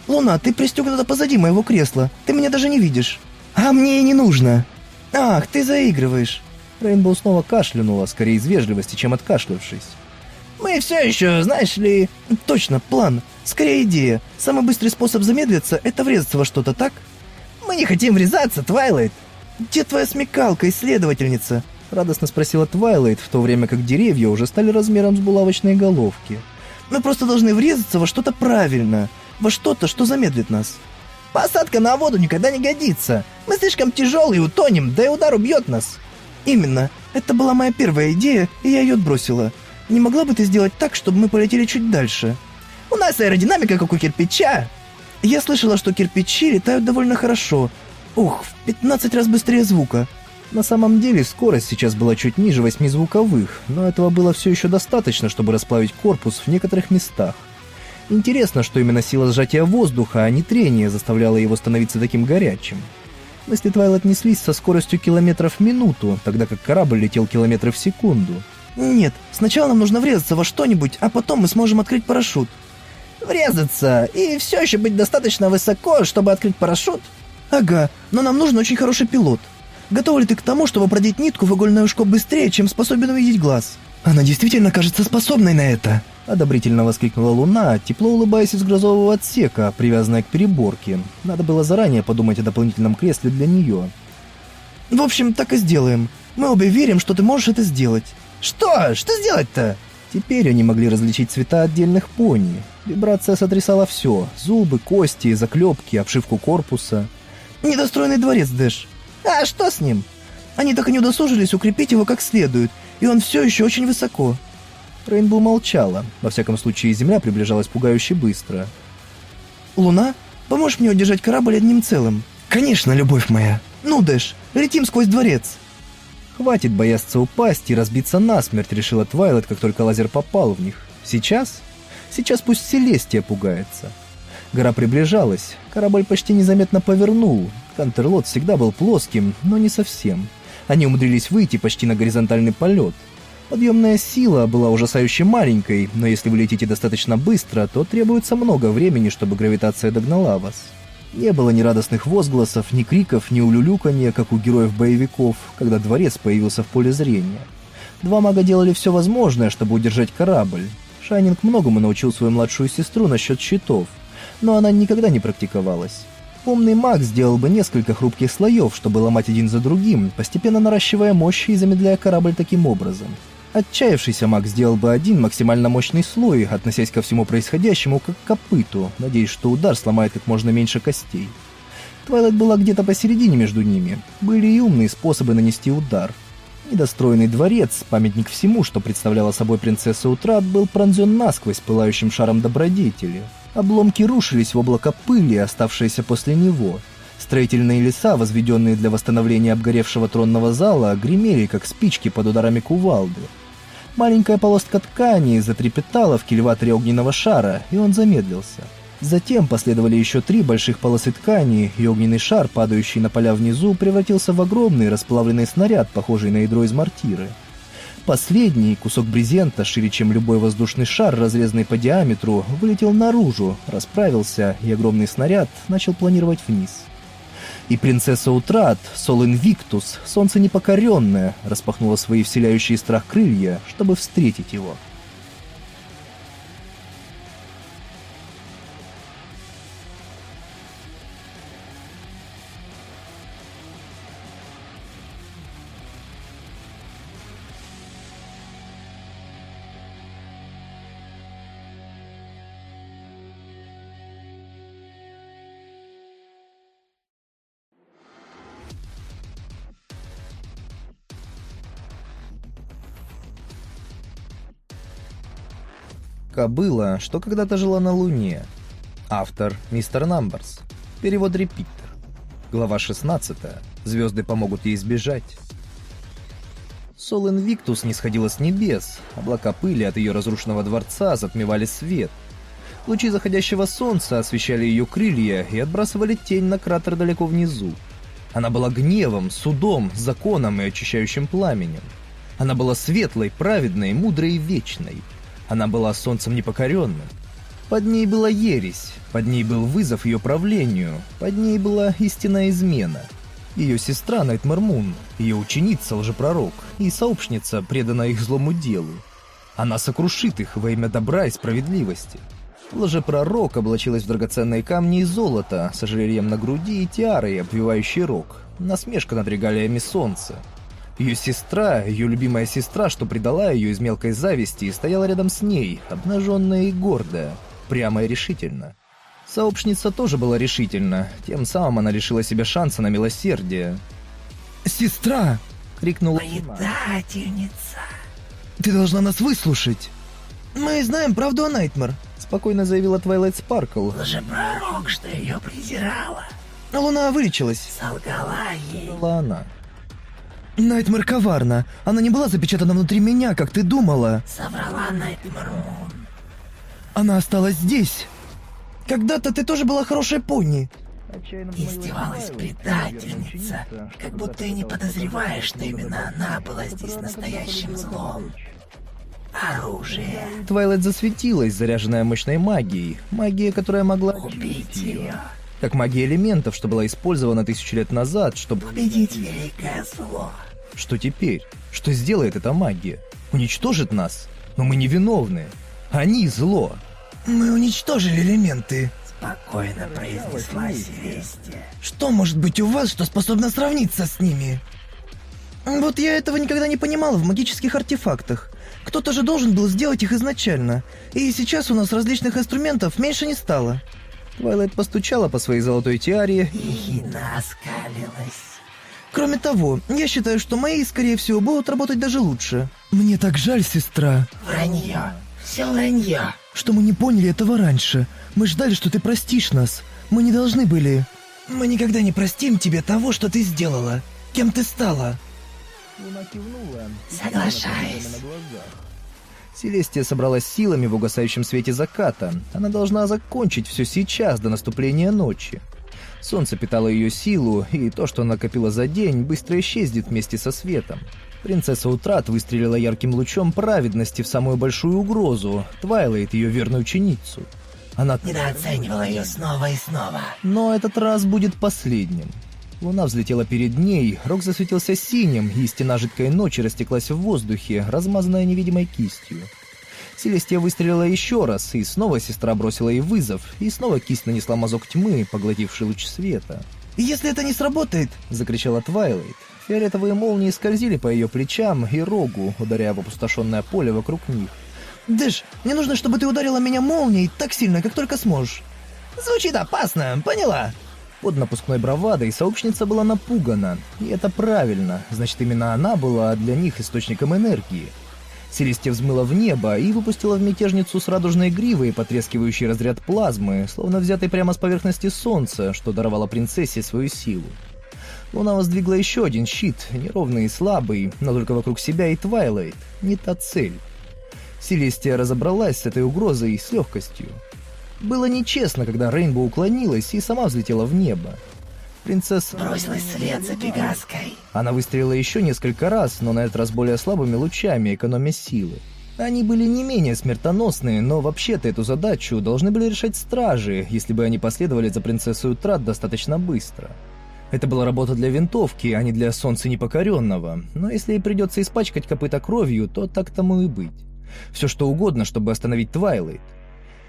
Speaker 3: Луна, ты пристегнута позади моего кресла. Ты меня даже не видишь. А мне и не нужно. Ах, ты заигрываешь.
Speaker 1: Рейнбоу снова кашлянула, скорее из вежливости, чем откашлявшись.
Speaker 3: Мы все еще, знаешь ли... Точно, план. Скорее идея. Самый быстрый способ замедлиться — это врезаться во что-то, так?
Speaker 1: Мы не хотим врезаться, Твайлайт.
Speaker 3: Где твоя смекалка, исследовательница?
Speaker 1: Радостно спросила Твайлайт, в то время как деревья уже стали размером с булавочные головки.
Speaker 3: Мы просто должны врезаться во что-то правильно. Во что-то, что замедлит нас.
Speaker 1: Посадка на воду никогда не годится. Мы слишком тяжелые утонем, да и удар убьет нас.
Speaker 3: Именно. Это была моя первая идея, и я ее отбросила. Не могла бы ты сделать так, чтобы мы полетели чуть дальше?
Speaker 2: У нас аэродинамика, как у кирпича.
Speaker 3: Я слышала, что кирпичи летают довольно хорошо. Ух, в 15 раз быстрее звука.
Speaker 1: На самом деле скорость сейчас была чуть ниже восьми звуковых, но этого было все еще достаточно, чтобы расплавить корпус в некоторых местах. Интересно, что именно сила сжатия воздуха, а не трение, заставляла его становиться таким горячим. Мысли Твайлет неслись со скоростью километров в минуту, тогда как корабль летел километры в секунду.
Speaker 3: «Нет, сначала нам нужно врезаться во что-нибудь, а потом мы сможем открыть парашют».
Speaker 2: «Врезаться и все еще быть достаточно высоко, чтобы открыть парашют?»
Speaker 3: «Ага, но нам нужен очень хороший пилот. Готов ли ты к тому, чтобы продеть нитку в игольное ушко быстрее, чем способен увидеть глаз?» «Она действительно кажется способной на это!»
Speaker 1: Одобрительно воскликнула Луна, тепло улыбаясь из грозового отсека, привязанная к переборке. Надо было заранее подумать о дополнительном кресле для нее.
Speaker 3: «В общем, так и сделаем. Мы обе верим, что ты можешь это сделать».
Speaker 2: «Что? Что сделать-то?»
Speaker 1: Теперь они могли различить цвета отдельных пони. Вибрация сотрясала все. Зубы, кости, заклепки, обшивку корпуса.
Speaker 3: «Недостроенный дворец, Дэш».
Speaker 2: «А что с ним?»
Speaker 3: «Они так и не удосужились укрепить его как следует, и он все еще очень высоко».
Speaker 1: Рейнбоу молчала. Во всяком случае, Земля приближалась пугающе быстро.
Speaker 3: «Луна, поможешь мне удержать корабль одним целым?»
Speaker 2: «Конечно, любовь моя!»
Speaker 3: «Ну, Дэш, летим сквозь дворец!»
Speaker 1: Хватит бояться упасть и разбиться насмерть, решила Твайлет, как только лазер попал в них. Сейчас? Сейчас пусть Селестия пугается. Гора приближалась, корабль почти незаметно повернул. Кантерлот всегда был плоским, но не совсем. Они умудрились выйти почти на горизонтальный полет. Подъемная сила была ужасающе маленькой, но если вы летите достаточно быстро, то требуется много времени, чтобы гравитация догнала вас. Не было ни радостных возгласов, ни криков, ни улюлюканья, как у героев-боевиков, когда дворец появился в поле зрения. Два мага делали все возможное, чтобы удержать корабль. Шайнинг многому научил свою младшую сестру насчет щитов, но она никогда не практиковалась. Умный маг сделал бы несколько хрупких слоев, чтобы ломать один за другим, постепенно наращивая мощь и замедляя корабль таким образом. Отчаявшийся маг сделал бы один максимально мощный слой, относясь ко всему происходящему как к копыту, надеясь, что удар сломает как можно меньше костей. Твайлайт была где-то посередине между ними. Были и умные способы нанести удар. Недостроенный дворец, памятник всему, что представляла собой принцесса Утрат, был пронзен насквозь пылающим шаром добродетели. Обломки рушились в облако пыли, оставшиеся после него. Строительные леса, возведенные для восстановления обгоревшего тронного зала, гремели, как спички под ударами кувалды. Маленькая полоска ткани затрепетала в кильваторе огненного шара, и он замедлился. Затем последовали еще три больших полосы ткани, и огненный шар, падающий на поля внизу, превратился в огромный расплавленный снаряд, похожий на ядро из мортиры. Последний, кусок брезента, шире чем любой воздушный шар, разрезанный по диаметру, вылетел наружу, расправился, и огромный снаряд начал планировать вниз. И принцесса Утрат, Сол Инвиктус, солнце непокоренное, распахнула свои вселяющие страх крылья, чтобы встретить его. Кобыла, что когда-то жила на Луне. Автор Мистер Намберс. Перевод Репиттер. Глава 16. Звезды помогут ей избежать. Сол Инвиктус не сходила с небес. Облака пыли от ее разрушенного дворца затмевали свет. Лучи заходящего солнца освещали ее крылья и отбрасывали тень на кратер далеко внизу. Она была гневом, судом, законом и очищающим пламенем. Она была светлой, праведной, мудрой и вечной. Она была солнцем непокоренным. Под ней была ересь, под ней был вызов ее правлению, под ней была истинная измена. Ее сестра Найтмар Мун, ее ученица лжепророк и сообщница, преданная их злому делу. Она сокрушит их во имя добра и справедливости. Лжепророк облачилась в драгоценные камни и золото, с ожерельем на груди и тиарой, обвивающей рог. Насмешка над регалиями солнца. Ее сестра, ее любимая сестра, что предала ее из мелкой зависти, стояла рядом с ней, обнаженная и гордая, прямо и решительно. Сообщница тоже была решительна, тем самым она лишила себя шанса на милосердие.
Speaker 3: «Сестра!»
Speaker 1: — Вскрикнула
Speaker 4: Предательница.
Speaker 2: Ты должна нас выслушать. Мы знаем правду о Найтмар.
Speaker 1: Спокойно заявила Твайлайт Спаркл.
Speaker 4: Лжепророк, что ее презирала.
Speaker 2: Луна вылечилась.
Speaker 4: Солгала ей.
Speaker 1: Она.
Speaker 2: Найтмар коварна. Она не была запечатана внутри меня, как ты думала.
Speaker 4: Соврала Найтмар Мун.
Speaker 2: Она осталась здесь. Когда-то ты тоже была хорошей пони.
Speaker 4: Издевалась предательница. Как будто и не подозреваешь, что именно она была здесь настоящим злом. Оружие.
Speaker 1: Твайлайт засветилась, заряженная мощной магией. Магия, которая могла
Speaker 4: Убить ее.
Speaker 1: Как магия элементов, что была использована тысячу лет назад, чтобы...
Speaker 4: Победить великое зло.
Speaker 1: Что теперь? Что сделает эта магия? Уничтожит нас? Но мы невиновны. Они зло.
Speaker 2: Мы уничтожили элементы.
Speaker 4: Спокойно произнесла Селестия.
Speaker 2: Что может быть у вас, что способно сравниться с ними? Вот я этого никогда не понимала в магических артефактах. Кто-то же должен был сделать их изначально. И сейчас у нас различных инструментов меньше не стало.
Speaker 1: Твайлайт постучала по своей золотой тиаре.
Speaker 4: Ехидна оскалилась.
Speaker 2: Кроме того, я считаю, что мои, скорее всего, будут работать даже лучше. Мне так жаль, сестра,
Speaker 4: Вранье. Все вранье.
Speaker 2: что мы не поняли этого раньше. Мы ждали, что ты простишь нас. Мы не должны были... Мы никогда не простим тебе того, что ты сделала. Кем ты стала.
Speaker 4: Соглашаюсь.
Speaker 1: Селестия собралась силами в угасающем свете заката. Она должна закончить все сейчас, до наступления ночи. Солнце питало ее силу, и то, что она копила за день, быстро исчезнет вместе со светом. Принцесса Утрат выстрелила ярким лучом праведности в самую большую угрозу, Твайлайт, ее верную ученицу. Она...
Speaker 4: Недооценивала ее снова и снова.
Speaker 1: Но этот раз будет последним. Луна взлетела перед ней, рог засветился синим, и стена жидкой ночи растеклась в воздухе, размазанная невидимой кистью. Селестия выстрелила еще раз, и снова сестра бросила ей вызов, и снова кисть нанесла мазок тьмы, поглотивший луч света.
Speaker 2: «Если это не сработает, —
Speaker 1: закричала Твайлайт. Фиолетовые молнии скользили по ее плечам и рогу, ударяя в опустошенное поле вокруг них.
Speaker 2: Дэш, мне нужно, чтобы ты ударила меня молнией так сильно, как только сможешь». «Звучит опасно, поняла?»
Speaker 1: Под напускной бравадой сообщница была напугана, и это правильно, значит именно она была для них источником энергии. Селестия взмыла в небо и выпустила в мятежницу с радужной гривой потрескивающий разряд плазмы, словно взятый прямо с поверхности солнца, что даровало принцессе свою силу. Луна воздвигла еще один щит, неровный и слабый, но только вокруг себя и Твайлайт, не та цель. Селестия разобралась с этой угрозой с легкостью. Было нечестно, когда Рейнбоу уклонилась и сама взлетела в небо. Принцесса...
Speaker 4: Бросилась вслед за Пегаской.
Speaker 1: Она выстрелила еще несколько раз, но на этот раз более слабыми лучами, экономя силы. Они были не менее смертоносные, но вообще-то эту задачу должны были решать стражи, если бы они последовали за принцессой Утрат достаточно быстро. Это была работа для винтовки, а не для солнца непокоренного, но если ей придется испачкать копыта кровью, то так тому и быть. Все что угодно, чтобы остановить Твайлайт.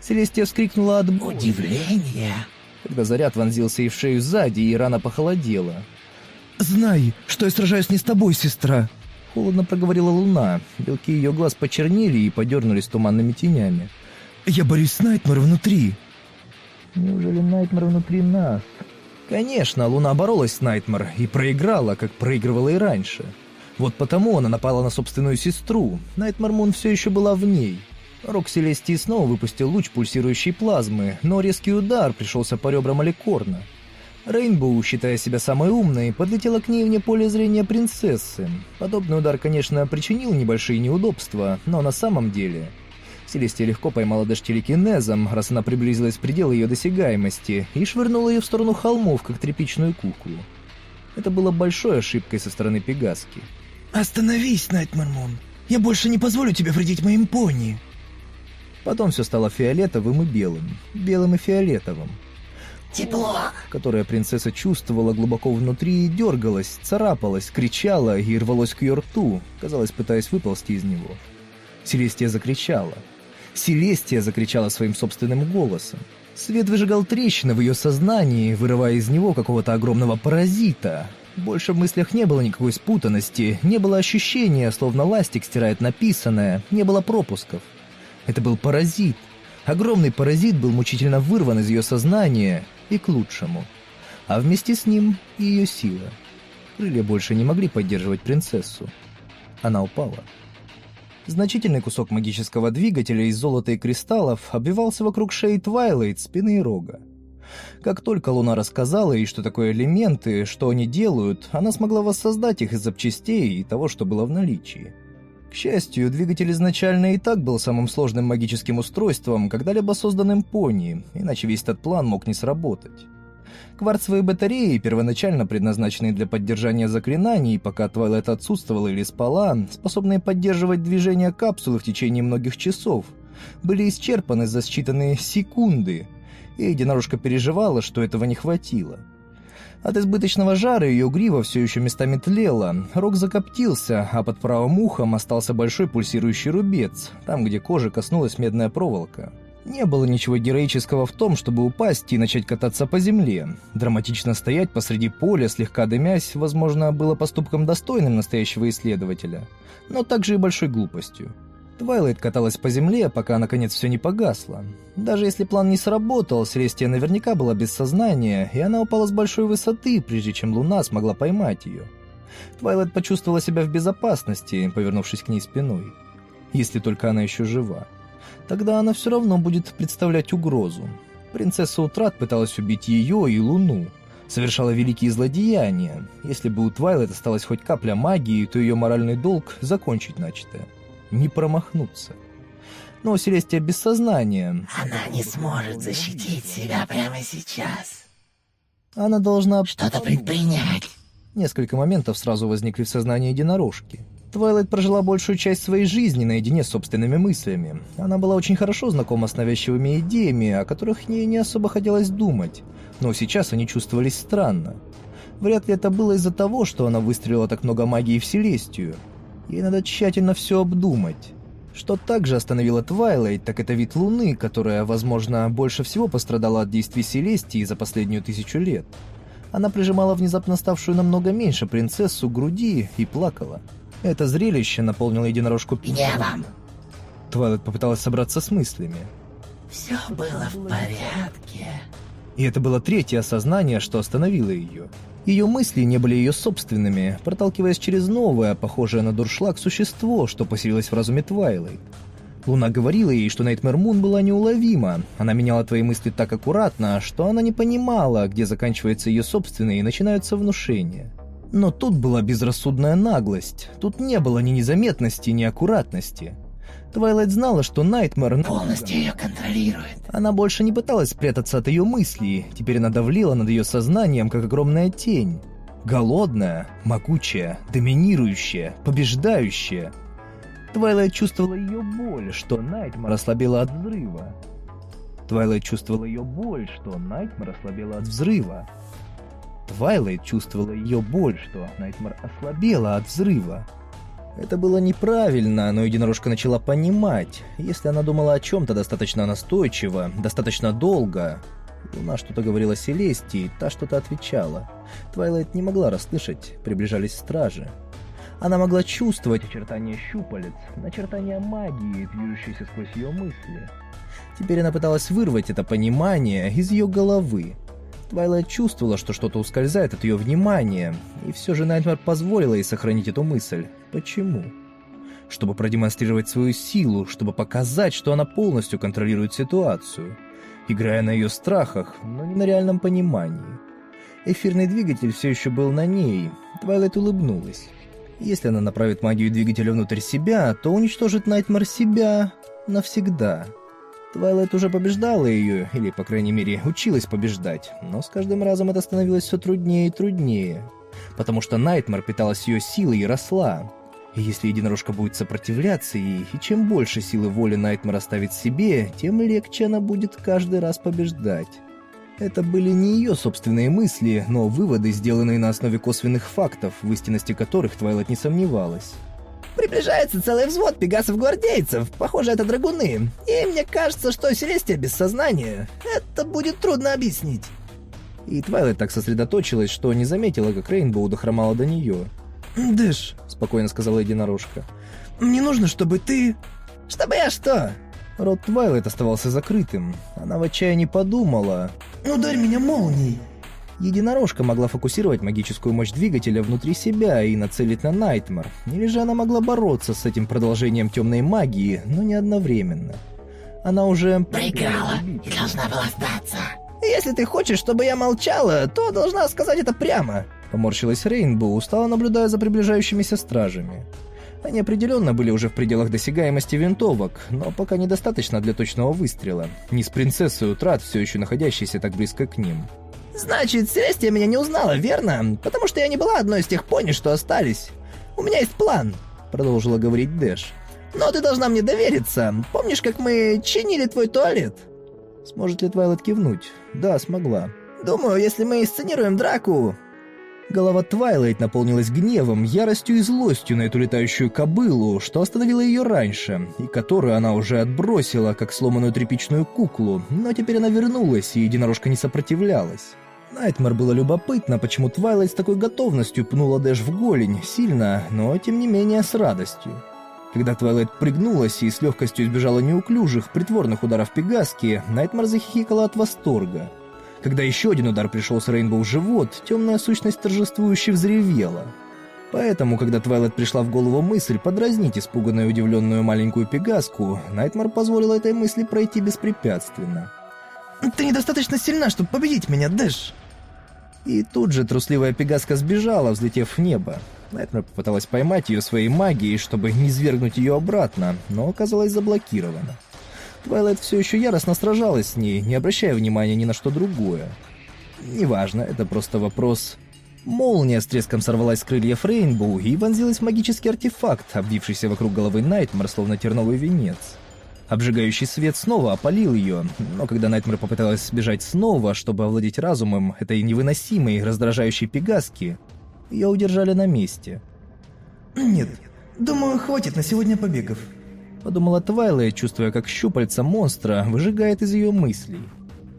Speaker 1: Селестия вскрикнула от боли,
Speaker 4: Удивление.
Speaker 1: когда заряд вонзился ей в шею сзади, и рана похолодела.
Speaker 2: «Знай, что я сражаюсь не с тобой, сестра!»
Speaker 1: Холодно проговорила луна, белки ее глаз почернели и подернулись туманными тенями.
Speaker 2: «Я борюсь с Найтмар внутри!»
Speaker 1: Неужели Найтмар внутри нас? Конечно, Луна боролась с Найтмар и проиграла, как проигрывала и раньше. Вот потому она напала на собственную сестру. Найтмар Мун все еще была в ней. Рок Селестии снова выпустил луч пульсирующей плазмы, но резкий удар пришелся по ребрам Аликорна. Рейнбоу, считая себя самой умной, подлетела к ней вне поля зрения принцессы. Подобный удар, конечно, причинил небольшие неудобства, но на самом деле... Селестия легко поймала Дэш телекинезом, раз она приблизилась к пределу ее досягаемости, и швырнула ее в сторону холмов, как тряпичную куклу. Это было большой ошибкой со стороны Пегаски.
Speaker 2: «Остановись, Найтмар Мун! Я больше не позволю тебе вредить моим пони!»
Speaker 1: Потом все стало фиолетовым и белым, белым и фиолетовым,
Speaker 4: Тепло.
Speaker 1: которое принцесса чувствовала глубоко внутри и дергалась, царапалась, кричала и рвалось к ее рту, казалось, пытаясь выползти из него. Селестия закричала. Селестия закричала своим собственным голосом. Свет выжигал трещины в ее сознании, вырывая из него какого-то огромного паразита. Больше в мыслях не было никакой спутанности, не было ощущения, словно ластик стирает написанное, не было пропусков. Это был паразит. Огромный паразит был мучительно вырван из ее сознания и к лучшему. А вместе с ним и ее сила. Крылья больше не могли поддерживать принцессу. Она упала. Значительный кусок магического двигателя из золота и кристаллов обвивался вокруг шеи Твайлайт, спины и рога. Как только Луна рассказала ей, что такое элементы, что они делают, она смогла воссоздать их из запчастей и того, что было в наличии. К счастью, двигатель изначально и так был самым сложным магическим устройством, когда-либо созданным пони, иначе весь этот план мог не сработать. Кварцевые батареи, первоначально предназначенные для поддержания заклинаний, пока Твайлайт отсутствовала или спала, способные поддерживать движение капсулы в течение многих часов, были исчерпаны за считанные секунды, и единорожка переживала, что этого не хватило. От избыточного жара ее грива все еще местами тлела, рог закоптился, а под правым ухом остался большой пульсирующий рубец, там, где кожи коснулась медная проволока. Не было ничего героического в том, чтобы упасть и начать кататься по земле. Драматично стоять посреди поля, слегка дымясь, возможно, было поступком достойным настоящего исследователя, но также и большой глупостью. Твайлайт каталась по земле, пока наконец все не погасло. Даже если план не сработал, Селестия наверняка была без сознания, и она упала с большой высоты, прежде чем Луна смогла поймать ее. Твайлайт почувствовала себя в безопасности, повернувшись к ней спиной. Если только она еще жива тогда она все равно будет представлять угрозу. Принцесса Утрат пыталась убить ее и Луну, совершала великие злодеяния. Если бы у Твайлайт осталась хоть капля магии, то ее моральный долг — закончить начатое. Не промахнуться. Но Селестия без сознания.
Speaker 4: Она не сможет защитить себя прямо сейчас.
Speaker 1: Она должна...
Speaker 4: Что-то предпринять.
Speaker 1: Несколько моментов сразу возникли в сознании единорожки. Твайлайт прожила большую часть своей жизни наедине с собственными мыслями. Она была очень хорошо знакома с навязчивыми идеями, о которых ей не особо хотелось думать, но сейчас они чувствовались странно. Вряд ли это было из-за того, что она выстрелила так много магии в Селестию. Ей надо тщательно все обдумать. Что также остановило Твайлайт, так это вид Луны, которая, возможно, больше всего пострадала от действий Селестии за последнюю тысячу лет. Она прижимала внезапно ставшую намного меньше принцессу к груди и плакала. Это зрелище наполнило единорожку
Speaker 4: гневом.
Speaker 1: Твайлет попыталась собраться с мыслями.
Speaker 4: Все было в порядке.
Speaker 1: И это было третье осознание, что остановило ее. Ее мысли не были ее собственными, проталкиваясь через новое, похожее на дуршлаг, существо, что поселилось в разуме Твайлайт. Луна говорила ей, что Найтмер Мун была неуловима. Она меняла твои мысли так аккуратно, что она не понимала, где заканчиваются ее собственные и начинаются внушения. Но тут была безрассудная наглость. Тут не было ни незаметности, ни аккуратности. Твайлайт знала, что Найтмар...
Speaker 4: Полностью ее контролирует.
Speaker 1: Она больше не пыталась спрятаться от ее мыслей. Теперь она довлела над ее сознанием, как огромная тень. Голодная, могучая, доминирующая, побеждающая. Твайлайт чувствовала ее боль, что Найтмар ослабела от взрыва. Твайлайт чувствовала ее боль, что Найтмар ослабела от взрыва. Твайлайт чувствовала ее боль, что Найтмар ослабела от взрыва. Это было неправильно, но единорожка начала понимать. Если она думала о чем-то достаточно настойчиво, достаточно долго... Луна что-то говорила Селестии, та что-то отвечала. Твайлайт не могла расслышать, приближались стражи. Она могла чувствовать очертания щупалец, начертания магии, движущейся сквозь ее мысли. Теперь она пыталась вырвать это понимание из ее головы, Твайлайт чувствовала, что что-то ускользает от ее внимания, и все же Найтмар позволила ей сохранить эту мысль. Почему? Чтобы продемонстрировать свою силу, чтобы показать, что она полностью контролирует ситуацию, играя на ее страхах, но не на реальном понимании. Эфирный двигатель все еще был на ней. Твайлайт улыбнулась. Если она направит магию двигателя внутрь себя, то уничтожит Найтмар и себя навсегда. Твайлайт уже побеждала ее, или, по крайней мере, училась побеждать, но с каждым разом это становилось все труднее и труднее, потому что Найтмар питалась ее силой и росла. И если единорожка будет сопротивляться ей, и чем больше силы воли Найтмар оставит себе, тем легче она будет каждый раз побеждать. Это были не ее собственные мысли, но выводы, сделанные на основе косвенных фактов, в истинности которых Твайлайт не сомневалась.
Speaker 3: Приближается целый взвод пегасов-гвардейцев. Похоже, это драгуны. И мне кажется, что Селестия без сознания. Это будет трудно объяснить.
Speaker 1: И Твайлайт так сосредоточилась, что не заметила, как Рейнбоу дохромала до нее.
Speaker 3: «Дэш», —
Speaker 1: спокойно сказала единорожка.
Speaker 3: «Мне нужно, чтобы ты...»
Speaker 1: «Чтобы я что?» Рот Твайлайт оставался закрытым. Она в отчаянии подумала.
Speaker 3: «Ударь меня молнией!»
Speaker 1: Единорожка могла фокусировать магическую мощь двигателя внутри себя и нацелить на Найтмар, или же она могла бороться с этим продолжением темной магии, но не одновременно. Она уже...
Speaker 4: Проиграла и должна была сдаться.
Speaker 3: Если ты хочешь, чтобы я молчала, то должна сказать это прямо.
Speaker 1: Поморщилась Рейнбоу, устало наблюдая за приближающимися стражами. Они определенно были уже в пределах досягаемости винтовок, но пока недостаточно для точного выстрела. Не с принцессой утрат, все еще находящейся так близко к ним.
Speaker 3: Значит, Селестия меня не узнала, верно? Потому что я не была одной из тех пони, что остались. У меня есть план, продолжила говорить Дэш. Но ты должна мне довериться. Помнишь, как мы чинили твой туалет?
Speaker 1: Сможет ли Твайлет кивнуть? Да, смогла.
Speaker 3: Думаю, если мы сценируем драку,
Speaker 1: Голова Твайлайт наполнилась гневом, яростью и злостью на эту летающую кобылу, что остановила ее раньше, и которую она уже отбросила, как сломанную тряпичную куклу, но теперь она вернулась, и единорожка не сопротивлялась. Найтмар было любопытно, почему Твайлайт с такой готовностью пнула Дэш в голень, сильно, но тем не менее с радостью. Когда Твайлайт пригнулась и с легкостью избежала неуклюжих, притворных ударов Пегаски, Найтмар захихикала от восторга – когда еще один удар пришел с Рейнбоу в живот, темная сущность торжествующе взревела. Поэтому, когда Твайлет пришла в голову мысль подразнить испуганную и удивленную маленькую Пегаску, Найтмар позволил этой мысли пройти беспрепятственно.
Speaker 3: «Ты недостаточно сильна, чтобы победить меня, Дэш!»
Speaker 1: И тут же трусливая Пегаска сбежала, взлетев в небо. Найтмар попыталась поймать ее своей магией, чтобы не свергнуть ее обратно, но оказалась заблокирована. Твайлайт все еще яростно сражалась с ней, не обращая внимания ни на что другое. Неважно, это просто вопрос... Молния с треском сорвалась с крыльев Рейнбоу и вонзилась в магический артефакт, обвившийся вокруг головы Найтмар, словно терновый венец. Обжигающий свет снова опалил ее, но когда Найтмар попыталась сбежать снова, чтобы овладеть разумом этой невыносимой, раздражающей пегаски, ее удержали на месте.
Speaker 3: «Нет, думаю, хватит на сегодня побегов»,
Speaker 1: подумала Твайлайт, чувствуя, как щупальца монстра выжигает из ее мыслей.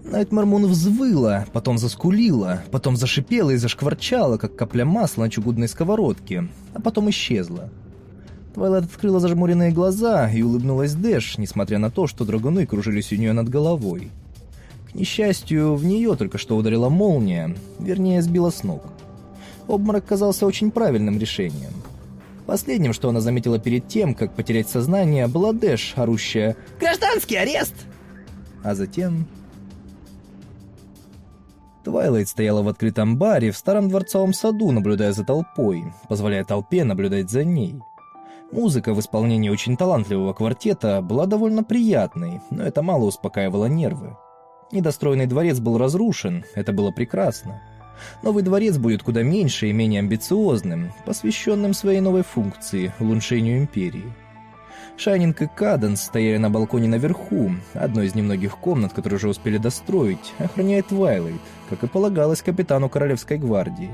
Speaker 1: Найтмар Мун взвыла, потом заскулила, потом зашипела и зашкварчала, как капля масла на чугунной сковородке, а потом исчезла. Твайлайт открыла зажмуренные глаза и улыбнулась Дэш, несмотря на то, что драгуны кружились у нее над головой. К несчастью, в нее только что ударила молния, вернее, сбила с ног. Обморок казался очень правильным решением. Последним, что она заметила перед тем, как потерять сознание, была Дэш, орущая
Speaker 3: «Гражданский арест!».
Speaker 1: А затем... Твайлайт стояла в открытом баре в старом дворцовом саду, наблюдая за толпой, позволяя толпе наблюдать за ней. Музыка в исполнении очень талантливого квартета была довольно приятной, но это мало успокаивало нервы. Недостроенный дворец был разрушен, это было прекрасно. Новый дворец будет куда меньше и менее амбициозным, посвященным своей новой функции – улучшению империи. Шайнинг и Каденс стояли на балконе наверху, одной из немногих комнат, которые уже успели достроить, охраняя Твайлайт, как и полагалось капитану Королевской гвардии.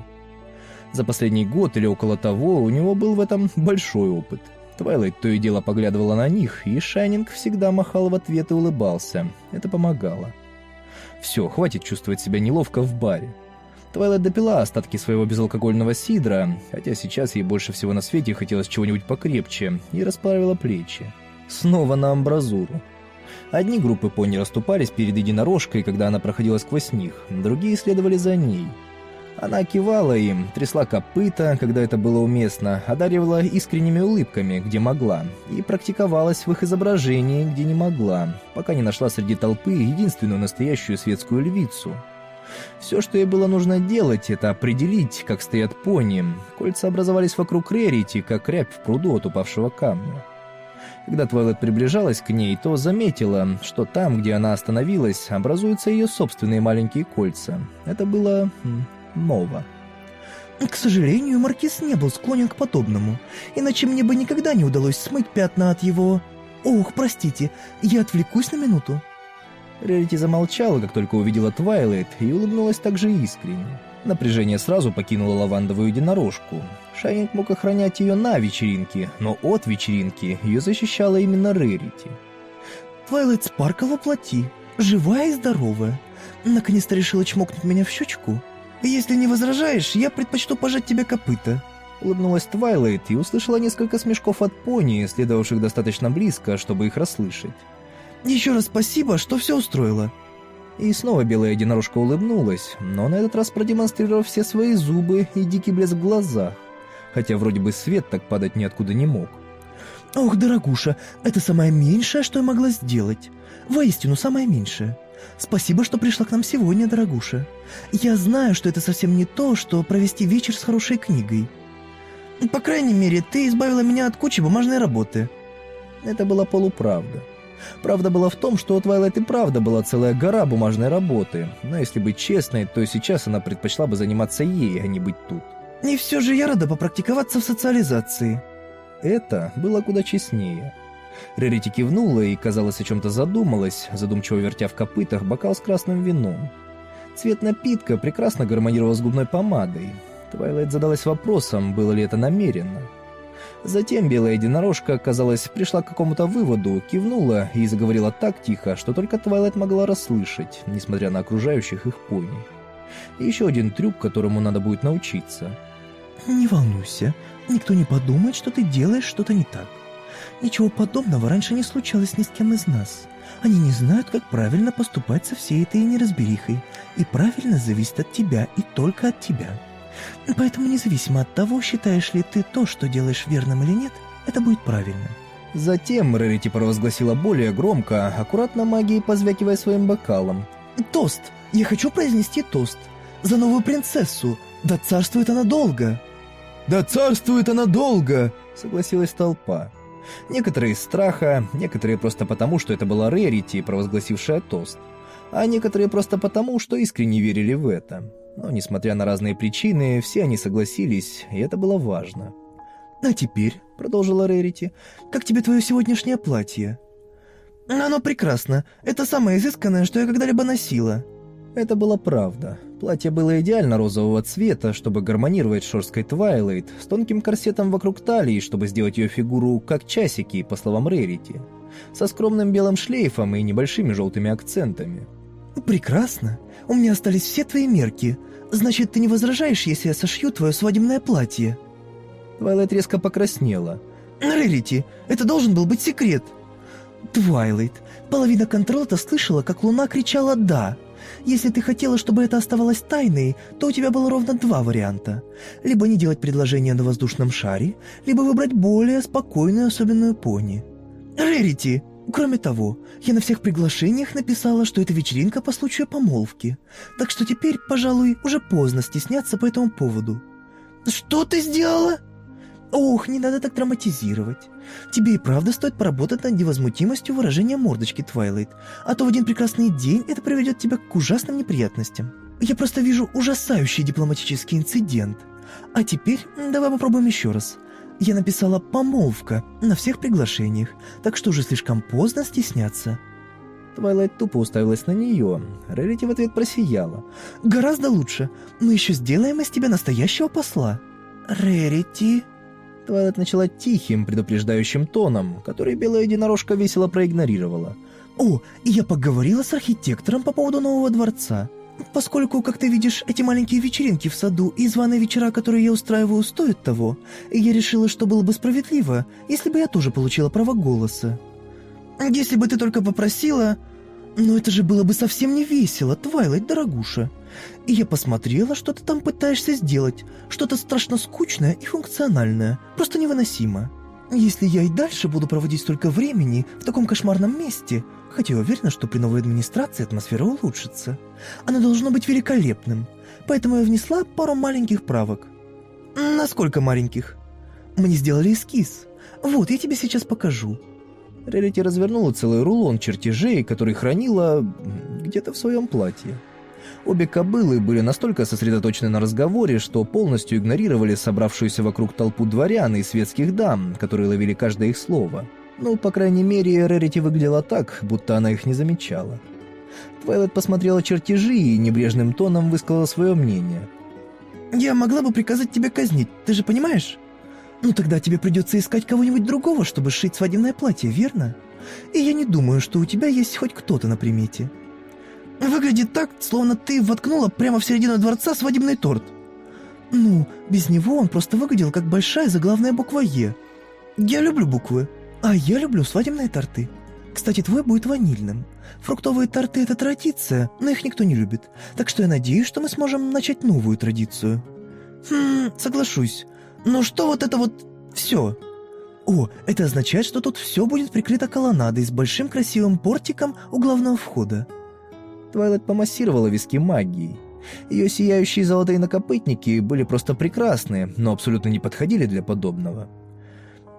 Speaker 1: За последний год или около того у него был в этом большой опыт. Твайлайт то и дело поглядывала на них, и Шайнинг всегда махал в ответ и улыбался. Это помогало. Все, хватит чувствовать себя неловко в баре. Твайлайт допила остатки своего безалкогольного сидра, хотя сейчас ей больше всего на свете хотелось чего-нибудь покрепче, и расправила плечи. Снова на амбразуру. Одни группы пони расступались перед единорожкой, когда она проходила сквозь них, другие следовали за ней. Она кивала им, трясла копыта, когда это было уместно, одаривала искренними улыбками, где могла, и практиковалась в их изображении, где не могла, пока не нашла среди толпы единственную настоящую светскую львицу — все, что ей было нужно делать, это определить, как стоят пони. Кольца образовались вокруг Рерити, как рябь в пруду от упавшего камня. Когда Твайлет приближалась к ней, то заметила, что там, где она остановилась, образуются ее собственные маленькие кольца. Это было... ново.
Speaker 3: К сожалению, Маркиз не был склонен к подобному, иначе мне бы никогда не удалось смыть пятна от его... Ох, простите, я отвлекусь на минуту.
Speaker 1: Рерити замолчала, как только увидела Твайлайт, и улыбнулась также искренне. Напряжение сразу покинуло лавандовую единорожку. Шайнинг мог охранять ее на вечеринке, но от вечеринки ее защищала именно Рерити.
Speaker 3: «Твайлайт Спаркл во плоти, живая и здоровая. Наконец-то решила чмокнуть меня в щечку. Если не возражаешь, я предпочту пожать тебе копыта».
Speaker 1: Улыбнулась Твайлайт и услышала несколько смешков от пони, следовавших достаточно близко, чтобы их расслышать.
Speaker 3: Еще раз спасибо, что все устроила».
Speaker 5: И снова белая единорожка улыбнулась, но на этот раз продемонстрировав все свои зубы и дикий блеск в глазах. Хотя вроде бы свет так падать ниоткуда не мог.
Speaker 1: «Ох, дорогуша, это самое меньшее, что я могла сделать. Воистину, самое меньшее. Спасибо, что пришла к нам сегодня, дорогуша. Я знаю, что это совсем не то, что провести вечер с хорошей книгой. По крайней мере, ты избавила меня от кучи бумажной работы».
Speaker 5: Это была полуправда. Правда была в том, что у Твайлайт и правда была целая гора бумажной работы, но если быть честной, то сейчас она предпочла бы заниматься ей, а не быть тут.
Speaker 1: «И все же я рада попрактиковаться в социализации»,
Speaker 5: это было куда честнее. Рерити кивнула и, казалось, о чем-то задумалась, задумчиво вертя в копытах бокал с красным вином. Цвет напитка прекрасно гармонировал с губной помадой. Твайлайт задалась вопросом, было ли это намеренно. Затем белая единорожка, казалось, пришла к какому-то выводу, кивнула и заговорила так тихо, что только Твайлайт могла расслышать, несмотря на окружающих их пони. Еще один трюк, которому надо будет научиться.
Speaker 1: «Не волнуйся, Никто не подумает, что ты делаешь что-то не так. Ничего подобного раньше не случалось ни с кем из нас. Они не знают, как правильно поступать со всей этой неразберихой, и правильно зависит от тебя и только от тебя. Поэтому независимо от того, считаешь ли ты то, что делаешь верным или нет, это будет правильно.
Speaker 5: Затем Рарити провозгласила более громко, аккуратно магией позвякивая своим бокалом.
Speaker 1: «Тост! Я хочу произнести тост! За новую принцессу! Да царствует она долго!»
Speaker 5: «Да царствует она долго!» — согласилась толпа. Некоторые из страха, некоторые просто потому, что это была Рерити, провозгласившая тост, а некоторые просто потому, что искренне верили в это. Но, несмотря на разные причины, все они согласились, и это было важно.
Speaker 1: «А теперь», — продолжила Рерити, — «как тебе твое сегодняшнее платье?» «Оно прекрасно. Это самое изысканное, что я когда-либо носила».
Speaker 5: Это была правда. Платье было идеально розового цвета, чтобы гармонировать с шорсткой Твайлайт, с тонким корсетом вокруг талии, чтобы сделать ее фигуру как часики, по словам Рерити, со скромным белым шлейфом и небольшими желтыми акцентами.
Speaker 1: «Прекрасно. У меня остались все твои мерки. Значит, ты не возражаешь, если я сошью твое свадебное платье?»
Speaker 5: Твайлайт резко покраснела.
Speaker 1: «Рерити, это должен был быть секрет!» «Твайлайт, половина Кантерлота слышала, как Луна кричала «да», если ты хотела, чтобы это оставалось тайной, то у тебя было ровно два варианта. Либо не делать предложение на воздушном шаре, либо выбрать более спокойную особенную пони. Рерити! Кроме того, я на всех приглашениях написала, что это вечеринка по случаю помолвки. Так что теперь, пожалуй, уже поздно стесняться по этому поводу. «Что ты сделала?» «Ох, не надо так драматизировать. Тебе и правда стоит поработать над невозмутимостью выражения мордочки, Твайлайт, а то в один прекрасный день это приведет тебя к ужасным неприятностям. Я просто вижу ужасающий дипломатический инцидент. А теперь давай попробуем еще раз. Я написала «помолвка» на всех приглашениях, так что уже слишком поздно стесняться».
Speaker 5: Твайлайт тупо уставилась на нее. Рарити в ответ просияла.
Speaker 1: «Гораздо лучше. Мы еще сделаем из тебя настоящего посла». «Рарити...»
Speaker 5: Твайлет начала тихим, предупреждающим тоном, который белая единорожка весело проигнорировала.
Speaker 1: «О, я поговорила с архитектором по поводу нового дворца. Поскольку, как ты видишь, эти маленькие вечеринки в саду и званые вечера, которые я устраиваю, стоят того, я решила, что было бы справедливо, если бы я тоже получила право голоса. Если бы ты только попросила... Но это же было бы совсем не весело, Твайлайт, дорогуша. И я посмотрела, что ты там пытаешься сделать. Что-то страшно скучное и функциональное. Просто невыносимо. Если я и дальше буду проводить столько времени в таком кошмарном месте, хотя я уверена, что при новой администрации атмосфера улучшится, оно должно быть великолепным. Поэтому я внесла пару маленьких правок. Насколько маленьких? Мне сделали эскиз. Вот, я тебе сейчас покажу.
Speaker 5: Рерити развернула целый рулон чертежей, который хранила где-то в своем платье. Обе кобылы были настолько сосредоточены на разговоре, что полностью игнорировали собравшуюся вокруг толпу дворян и светских дам, которые ловили каждое их слово. Ну, по крайней мере, Рерити выглядела так, будто она их не замечала. Твайлет посмотрела чертежи и небрежным тоном высказала свое мнение.
Speaker 1: «Я могла бы приказать тебя казнить, ты же понимаешь? Ну тогда тебе придется искать кого-нибудь другого, чтобы сшить свадебное платье, верно? И я не думаю, что у тебя есть хоть кто-то на примете». Выглядит так, словно ты воткнула прямо в середину дворца свадебный торт. Ну, без него он просто выглядел как большая заглавная буква «Е». Я люблю буквы, а я люблю свадебные торты.
Speaker 3: Кстати, твой будет ванильным. Фруктовые торты — это традиция, но их никто не любит. Так что я надеюсь, что мы сможем начать новую традицию. Хм, соглашусь. Но что вот это вот все? О, это означает, что тут все будет прикрыто колоннадой с большим красивым портиком у главного входа.
Speaker 1: Твайлет помассировала виски магией. Ее сияющие золотые накопытники были просто прекрасны, но абсолютно не подходили для подобного.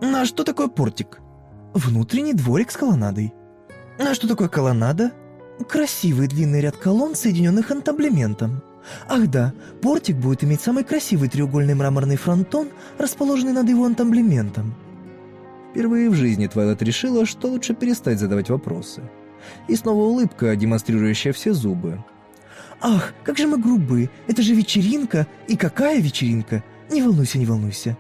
Speaker 3: А что такое портик? Внутренний дворик с колоннадой. А что такое колоннада? Красивый длинный ряд колонн, соединенных антаблементом. Ах да, портик будет иметь самый красивый треугольный мраморный фронтон, расположенный над его антаблементом.
Speaker 1: Впервые в жизни Твайлет решила, что лучше перестать задавать вопросы. И снова улыбка, демонстрирующая все зубы.
Speaker 3: «Ах, как же мы грубы! Это же вечеринка! И какая вечеринка! Не волнуйся, не волнуйся!»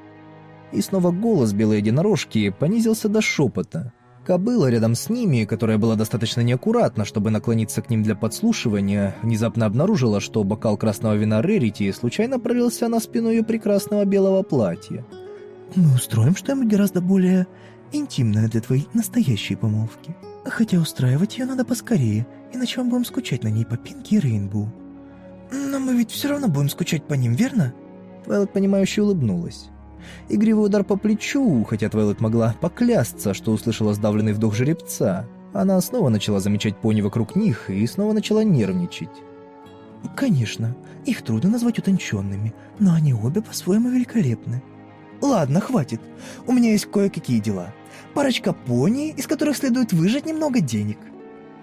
Speaker 1: И снова голос белой единорожки понизился до шепота. Кобыла рядом с ними, которая была достаточно неаккуратна, чтобы наклониться к ним для подслушивания, внезапно обнаружила, что бокал красного вина Рерити случайно пролился на спину ее прекрасного белого платья.
Speaker 3: «Мы устроим что-нибудь гораздо более интимное для твоей настоящей помолвки. Хотя устраивать ее надо поскорее, иначе мы будем скучать на ней по Пинки и Рейнбоу». «Но мы ведь все равно будем скучать по ним, верно?»
Speaker 1: Твайлот, понимающе улыбнулась. Игривый удар по плечу, хотя Твайлет могла поклясться, что услышала сдавленный вдох жеребца. Она снова начала замечать пони вокруг них и снова начала нервничать.
Speaker 3: «Конечно, их трудно назвать утонченными, но они обе по-своему великолепны. Ладно, хватит. У меня есть кое-какие дела. Парочка пони, из которых следует выжать немного денег».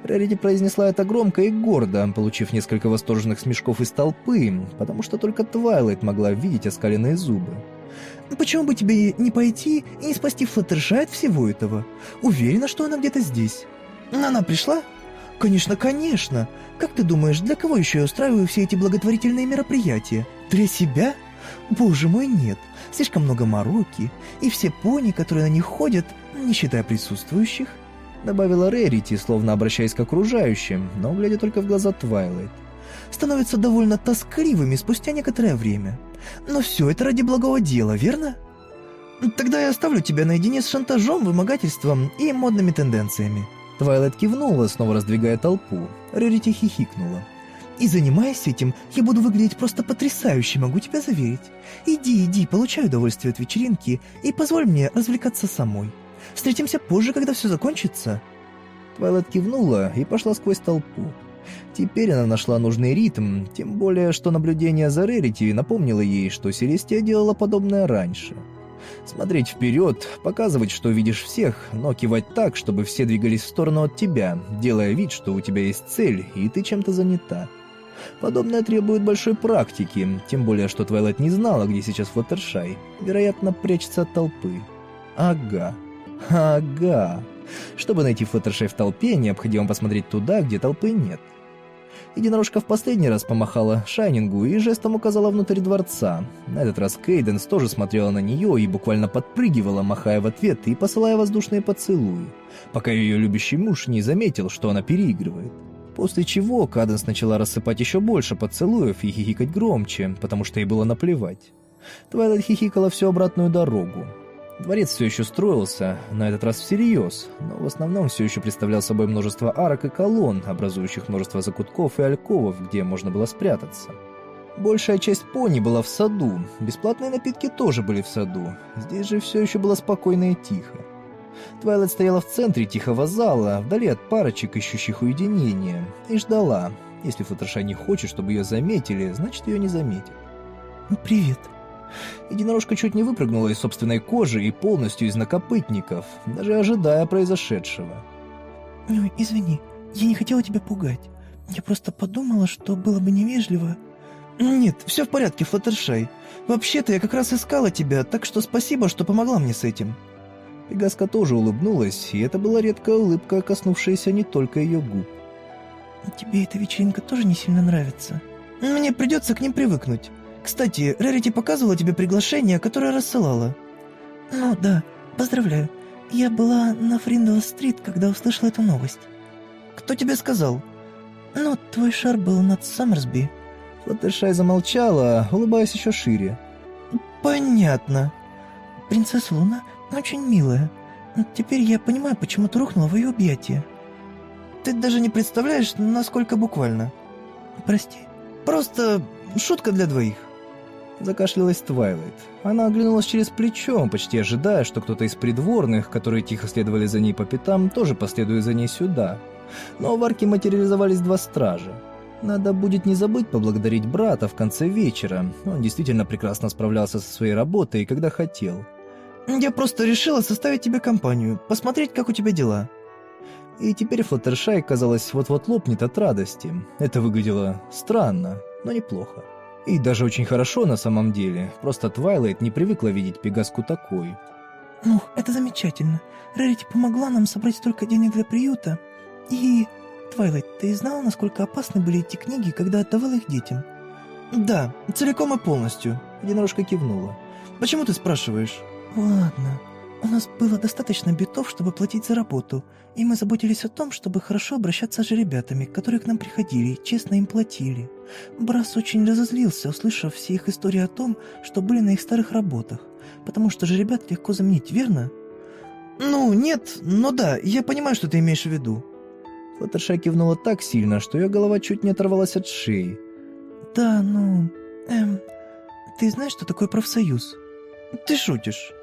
Speaker 1: Рарити произнесла это громко и гордо, получив несколько восторженных смешков из толпы, потому что только Твайлайт могла видеть оскаленные зубы.
Speaker 3: Почему бы тебе не пойти и не спасти Флаттершай от всего этого? Уверена, что она где-то здесь. Она пришла? Конечно, конечно. Как ты думаешь, для кого еще я устраиваю все эти благотворительные мероприятия? Для себя? Боже мой, нет. Слишком много мороки, и все пони, которые на них ходят, не считая присутствующих,
Speaker 1: добавила Рерити, словно обращаясь к окружающим, но глядя только в глаза Твайлайт,
Speaker 3: становятся довольно тоскливыми спустя некоторое время. Но все это ради благого дела, верно? Тогда я оставлю тебя наедине с шантажом, вымогательством и модными тенденциями».
Speaker 1: Твайлайт кивнула, снова раздвигая толпу. Рерити хихикнула.
Speaker 3: «И занимаясь этим, я буду выглядеть просто потрясающе, могу тебя заверить. Иди, иди, получай удовольствие от вечеринки и позволь мне развлекаться самой. Встретимся позже, когда все закончится».
Speaker 1: Твайлайт кивнула и пошла сквозь толпу. Теперь она нашла нужный ритм, тем более, что наблюдение за Рерити напомнило ей, что Селестия делала подобное раньше. Смотреть вперед, показывать, что видишь всех, но кивать так, чтобы все двигались в сторону от тебя, делая вид, что у тебя есть цель, и ты чем-то занята. Подобное требует большой практики, тем более, что Твайлайт не знала, где сейчас Флаттершай. Вероятно, прячется от толпы. Ага. Ага. Чтобы найти Флаттершай в толпе, необходимо посмотреть туда, где толпы нет. Единорожка в последний раз помахала Шайнингу и жестом указала внутрь дворца. На этот раз Кейденс тоже смотрела на нее и буквально подпрыгивала, махая в ответ и посылая воздушные поцелуи, пока ее любящий муж не заметил, что она переигрывает. После чего Каденс начала рассыпать еще больше поцелуев и хихикать громче, потому что ей было наплевать. Твайлайт хихикала всю обратную дорогу. Дворец все еще строился, на этот раз всерьез, но в основном все еще представлял собой множество арок и колонн, образующих множество закутков и альковов, где можно было спрятаться. Большая часть пони была в саду, бесплатные напитки тоже были в саду, здесь же все еще было спокойно и тихо. Твайлайт стояла в центре тихого зала, вдали от парочек, ищущих уединения, и ждала. Если Флаттершай не хочет, чтобы ее заметили, значит ее не заметят.
Speaker 3: «Привет»,
Speaker 1: Единорожка чуть не выпрыгнула из собственной кожи и полностью из накопытников, даже ожидая произошедшего.
Speaker 3: «Ой, извини, я не хотела тебя пугать. Я просто подумала, что было бы невежливо...» «Нет, все в порядке, Флаттершай. Вообще-то я как раз искала тебя, так что спасибо, что помогла мне с этим».
Speaker 1: Пегаска тоже улыбнулась, и это была редкая улыбка, коснувшаяся не только ее губ.
Speaker 3: «Тебе эта вечеринка тоже не сильно нравится?» «Мне придется к ним привыкнуть. Кстати, Рерити показывала тебе приглашение, которое рассылала?» «Ну да, поздравляю. Я была на Фриндл-стрит, когда услышала эту новость». «Кто тебе сказал?» «Ну, твой шар был над Саммерсби».
Speaker 1: Флаттершай замолчала, улыбаясь еще шире.
Speaker 3: «Понятно. Принцесса Луна очень милая.
Speaker 1: Теперь я понимаю, почему ты рухнула в ее объятия. Ты даже не представляешь, насколько буквально. Прости. Просто шутка для двоих.
Speaker 6: Закашлялась Твайлайт. Она оглянулась через плечо, почти ожидая, что кто-то из придворных, которые тихо следовали за ней по пятам, тоже последует за ней сюда. Но в арке материализовались два стража. Надо будет не забыть поблагодарить брата в конце вечера. Он действительно прекрасно справлялся со своей работой, когда хотел.
Speaker 1: Я просто решила составить тебе компанию, посмотреть, как у тебя дела.
Speaker 6: И теперь Флаттершай, казалось, вот-вот лопнет от радости. Это выглядело странно, но неплохо. И даже очень хорошо на самом деле. Просто Твайлайт не привыкла видеть Пегаску такой.
Speaker 1: Ну, это замечательно. Рарити помогла нам собрать столько денег для приюта. И... Твайлайт, ты знала, насколько опасны были эти книги, когда отдавала их детям? Да, целиком и полностью.
Speaker 6: Единорожка кивнула.
Speaker 1: Почему ты спрашиваешь? Ладно. У нас было достаточно битов, чтобы платить за работу, и мы заботились о том, чтобы хорошо обращаться с ребятами, которые к нам приходили и честно им платили. Брас очень разозлился, услышав все их истории о том, что были на их старых работах, потому что же ребят легко заменить, верно? Ну, нет, но да, я понимаю, что ты имеешь в виду.
Speaker 6: Флаттершай кивнула так сильно, что ее голова чуть не оторвалась от шеи.
Speaker 1: Да, ну... Эм... Ты знаешь, что такое профсоюз? Ты шутишь.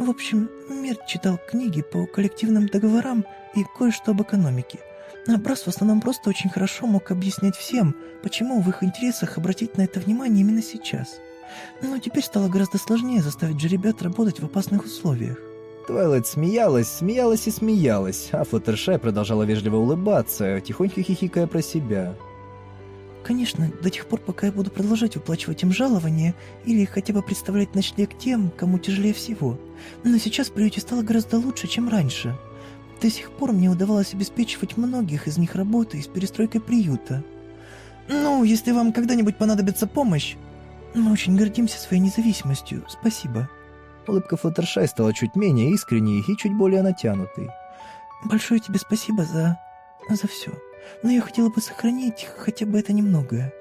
Speaker 1: В общем, Мерт читал книги по коллективным договорам и кое-что об экономике. А Брас в основном просто очень хорошо мог объяснять всем, почему в их интересах обратить на это внимание именно сейчас. Но теперь стало гораздо сложнее заставить же ребят работать в опасных условиях.
Speaker 6: Твайлайт смеялась, смеялась и смеялась, а Флаттершай продолжала вежливо улыбаться, тихонько хихикая про себя.
Speaker 1: Конечно, до тех пор, пока я буду продолжать выплачивать им жалования или хотя бы представлять ночлег тем, кому тяжелее всего. Но сейчас в приюте стало гораздо лучше, чем раньше. До сих пор мне удавалось обеспечивать многих из них работой с перестройкой приюта. Ну, если вам когда-нибудь понадобится помощь, мы очень гордимся своей независимостью. Спасибо.
Speaker 6: Улыбка Флаттершай стала чуть менее искренней и чуть более натянутой.
Speaker 1: Большое тебе спасибо за... за все но я хотела бы сохранить хотя бы это немногое.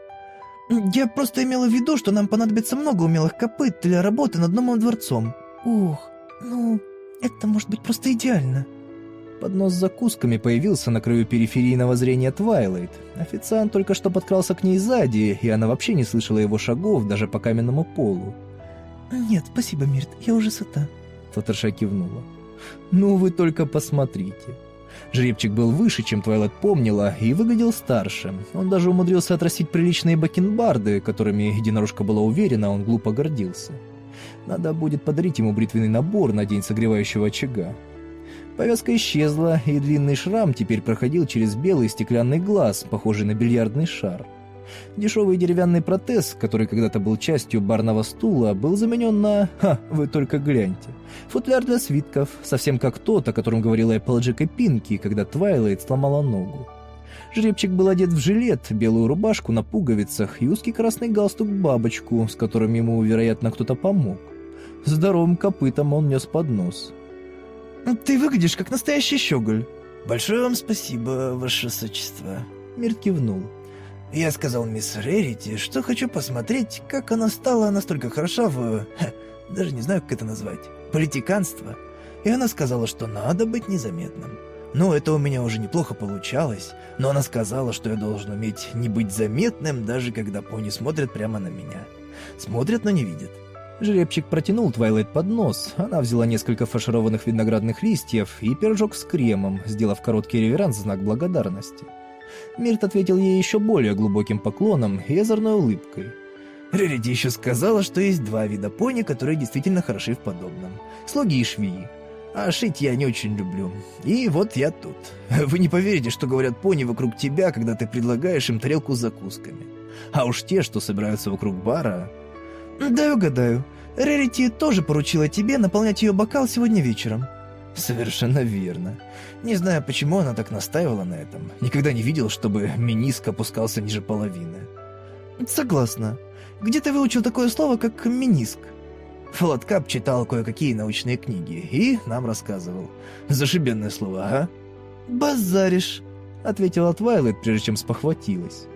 Speaker 1: Я просто имела в виду, что нам понадобится много умелых копыт для работы над новым дворцом. Ох, ну, это может быть просто идеально.
Speaker 6: Поднос с закусками появился на краю периферийного зрения Твайлайт. Официант только что подкрался к ней сзади, и она вообще не слышала его шагов даже по каменному полу.
Speaker 1: «Нет, спасибо, Мирт, я уже сыта», —
Speaker 6: Флаттерша кивнула. «Ну вы только посмотрите. Жеребчик был выше, чем Твайлет помнила, и выглядел старше. Он даже умудрился отрастить приличные бакенбарды, которыми единорожка была уверена, он глупо гордился. Надо будет подарить ему бритвенный набор на день согревающего очага. Повязка исчезла, и длинный шрам теперь проходил через белый стеклянный глаз, похожий на бильярдный шар. Дешевый деревянный протез, который когда-то был частью барного стула, был заменен на... Ха, вы только гляньте. Футляр для свитков, совсем как тот, о котором говорила Эпплджек и Пинки, когда Твайлайт сломала ногу. Жеребчик был одет в жилет, белую рубашку на пуговицах и узкий красный галстук-бабочку, с которым ему, вероятно, кто-то помог. Здоровым копытом он нес поднос.
Speaker 1: «Ты выглядишь как настоящий щеголь». «Большое вам спасибо, ваше высочество».
Speaker 6: Мирт кивнул.
Speaker 1: Я сказал мисс Рерити, что хочу посмотреть, как она стала настолько хороша в... Ха, даже не знаю, как это назвать. Политиканство. И она сказала, что надо быть незаметным. Ну, это у меня уже неплохо получалось, но она сказала, что я должен уметь не быть заметным, даже когда пони смотрят прямо на меня. Смотрят, но не видят.
Speaker 6: Жеребчик протянул Твайлайт под нос. Она взяла несколько фаршированных виноградных листьев и пирожок с кремом, сделав короткий реверанс в знак благодарности. Мирт ответил ей еще более глубоким поклоном и озорной улыбкой.
Speaker 1: Рериди еще сказала, что есть два вида пони, которые действительно хороши в подобном. Слуги и швеи. А шить я не очень люблю. И вот я тут. Вы не поверите, что говорят пони вокруг тебя, когда ты предлагаешь им тарелку с закусками. А уж те, что собираются вокруг бара... Дай угадаю. Рерити тоже поручила тебе наполнять ее бокал сегодня вечером. Совершенно верно. Не знаю, почему она так настаивала на этом. Никогда не видел, чтобы миниск опускался ниже половины. Согласна. Где ты выучил такое слово, как миниск? Флоткап читал кое-какие научные книги и нам рассказывал. Зашибенное слово, ага. «Базаришь», — ответила Твайлет, прежде чем спохватилась.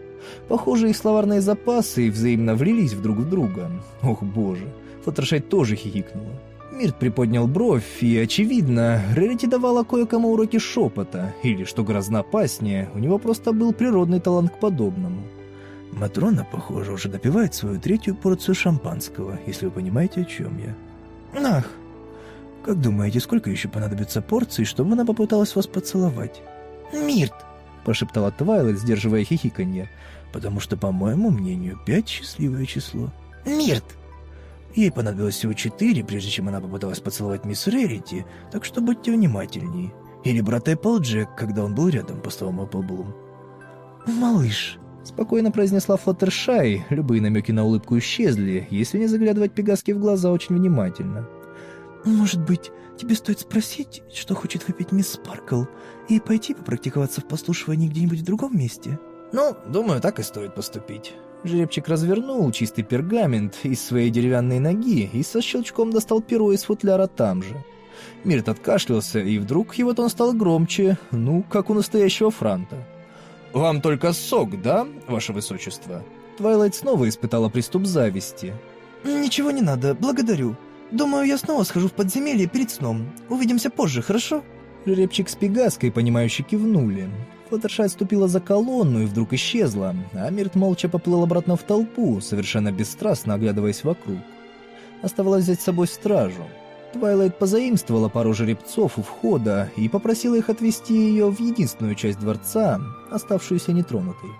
Speaker 1: Похоже, их словарные запасы взаимно влились друг в друга. Ох, боже. Флаттершай тоже хихикнула. Мирт приподнял бровь, и, очевидно, Рерити давала кое-кому уроки шепота, или, что грозно опаснее, у него просто был природный талант к подобному.
Speaker 2: Матрона, похоже, уже допивает свою третью порцию шампанского, если вы понимаете, о чем я.
Speaker 3: Ах,
Speaker 2: Как думаете, сколько еще понадобится порций, чтобы она попыталась вас поцеловать?
Speaker 3: Мирт,
Speaker 1: Прошептала Твайлайт, сдерживая хихиканье.
Speaker 2: Потому что, по моему мнению, пять — счастливое число.
Speaker 3: Мирт.
Speaker 2: Ей понадобилось всего четыре, прежде чем она попыталась поцеловать мисс Рерити, так что будьте внимательнее. Или брат Эпплджек, когда он был рядом, по словам Эпплблум.
Speaker 3: Малыш,
Speaker 1: Спокойно произнесла Флаттершай, любые намеки на улыбку исчезли, если не заглядывать Пегаске в глаза очень внимательно.
Speaker 3: может быть, тебе стоит спросить, что хочет выпить мисс Спаркл, и пойти попрактиковаться в послушивании где-нибудь в другом месте?
Speaker 1: Ну, думаю, так и стоит поступить. Жеребчик развернул чистый пергамент из своей деревянной ноги и со щелчком достал перо из футляра там же. Мирт откашлялся, и вдруг его тон стал громче, ну, как у настоящего франта. «Вам только сок, да, ваше высочество?» Твайлайт снова испытала приступ зависти.
Speaker 3: Ничего не надо, благодарю. Думаю, я снова схожу в подземелье перед сном. Увидимся позже, хорошо?
Speaker 1: Жеребчик с Пегаской, понимающе кивнули. Флаттершай ступила за колонну и вдруг исчезла, а Мирт молча поплыл обратно в толпу, совершенно бесстрастно оглядываясь вокруг. Оставалось взять с собой стражу. Твайлайт позаимствовала пару жеребцов у входа и попросила их отвезти ее в единственную часть дворца, оставшуюся нетронутой.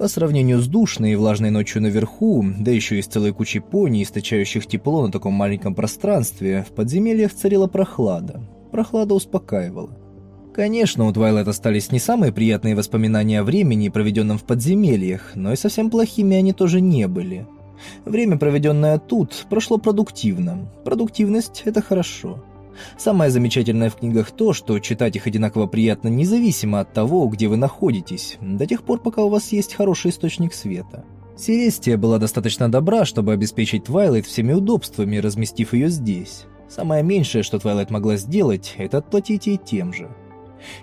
Speaker 1: По сравнению с душной и влажной ночью наверху, да еще и с целой кучей пони, источающих тепло на таком маленьком пространстве, в подземельях царила прохлада. Прохлада успокаивала. Конечно, у Твайлайт остались не самые приятные воспоминания о времени, проведенном в подземельях, но и совсем плохими они тоже не были. Время, проведенное тут, прошло продуктивно. Продуктивность – это хорошо. Самое замечательное в книгах то, что читать их одинаково приятно независимо от того, где вы находитесь, до тех пор, пока у вас есть хороший источник света. Селестия была достаточно добра, чтобы обеспечить Твайлайт всеми удобствами, разместив ее здесь. Самое меньшее, что Твайлайт могла сделать, это отплатить ей тем же.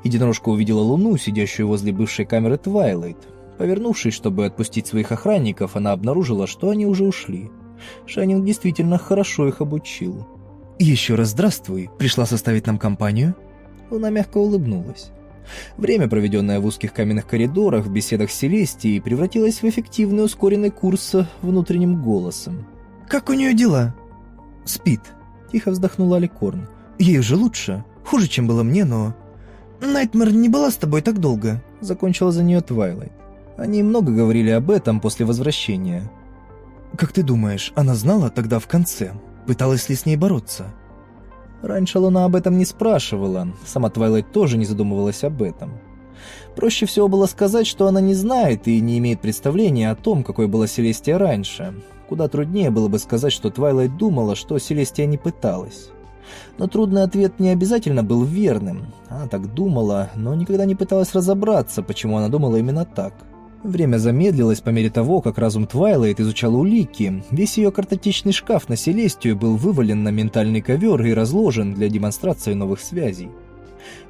Speaker 1: Единорожка увидела Луну, сидящую возле бывшей камеры Твайлайт. Повернувшись, чтобы отпустить своих охранников, она обнаружила, что они уже ушли. Шайнинг действительно хорошо их обучил.
Speaker 2: «Еще раз здравствуй. Пришла составить нам компанию?»
Speaker 1: Луна мягко улыбнулась. Время, проведенное в узких каменных коридорах в беседах с Селестией, превратилось в эффективный ускоренный курс внутренним голосом.
Speaker 3: Как у нее дела?
Speaker 2: «Спит.
Speaker 1: Тихо вздохнула Аликорн.
Speaker 2: Ей уже лучше. Хуже, чем было мне, но...»
Speaker 3: Найтмер не была с тобой так долго.
Speaker 1: Закончила за нее Твайлайт. Они много говорили об этом после возвращения.
Speaker 2: «Как ты думаешь, она знала тогда в конце? Пыталась ли с ней бороться?»
Speaker 1: Раньше Луна об этом не спрашивала, сама Твайлайт тоже не задумывалась об этом. Проще всего было сказать, что она не знает и не имеет представления о том, какой была Селестия раньше. Куда труднее было бы сказать, что Твайлайт думала, что Селестия не пыталась. Но трудный ответ не обязательно был верным. Она так думала, но никогда не пыталась разобраться, почему она думала именно так. Время замедлилось по мере того, как разум Твайлайт изучал улики. Весь ее картотечный шкаф на Селестию был вывален на ментальный ковер и разложен для демонстрации новых связей.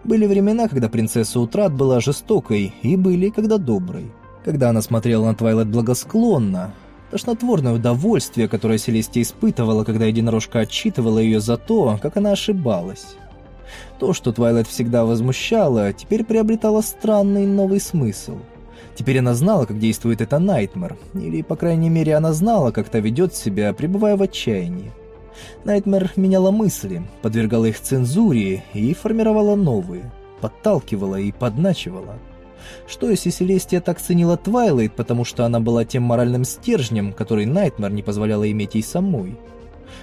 Speaker 1: Были времена, когда принцесса Утра была жестокой, и были, когда доброй. Когда она смотрела на Твайлайт благосклонно, тошнотворное удовольствие, которое Селестия испытывала, когда единорожка отчитывала ее за то, как она ошибалась. То, что Твайлайт всегда возмущало, теперь приобретало странный новый смысл – Теперь она знала, как действует это Найтмер, или, по крайней мере, она знала, как та ведет себя, пребывая в отчаянии. Найтмер меняла мысли, подвергала их цензуре и формировала новые, подталкивала и подначивала. Что если Селестия так ценила Твайлайт, потому что она была тем моральным стержнем, который Найтмер не позволяла иметь ей самой?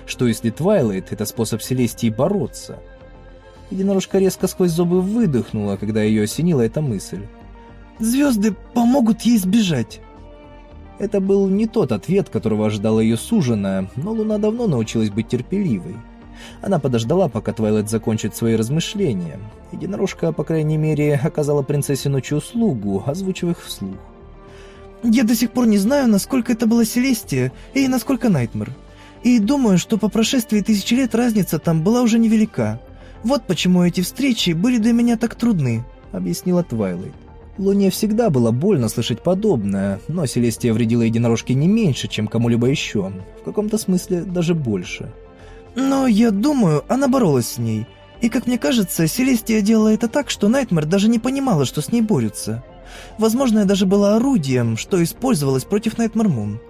Speaker 1: Что если Твайлайт — это способ Селестии бороться? Единорожка резко сквозь зубы выдохнула, когда ее осенила эта мысль.
Speaker 3: Звезды помогут ей сбежать.
Speaker 1: Это был не тот ответ, которого ожидала ее суженая, но Луна давно научилась быть терпеливой. Она подождала, пока Твайлайт закончит свои размышления. Единорожка, по крайней мере, оказала принцессе ночи услугу, озвучив их вслух.
Speaker 3: Я до сих пор не знаю, насколько это была Селестия и насколько Найтмер. И думаю, что по прошествии тысячи лет разница там была уже невелика. Вот почему эти встречи были для меня так трудны», —
Speaker 1: объяснила Твайлайт. Луне всегда было больно слышать подобное, но Селестия вредила единорожке не меньше, чем кому-либо еще, в каком-то смысле даже больше.
Speaker 3: «Но я думаю, она боролась с ней, и, как мне кажется, Селестия делала это так, что Найтмер даже не понимала, что с ней борются. Возможно, я даже была орудием, что использовалось против Найтмер Мун».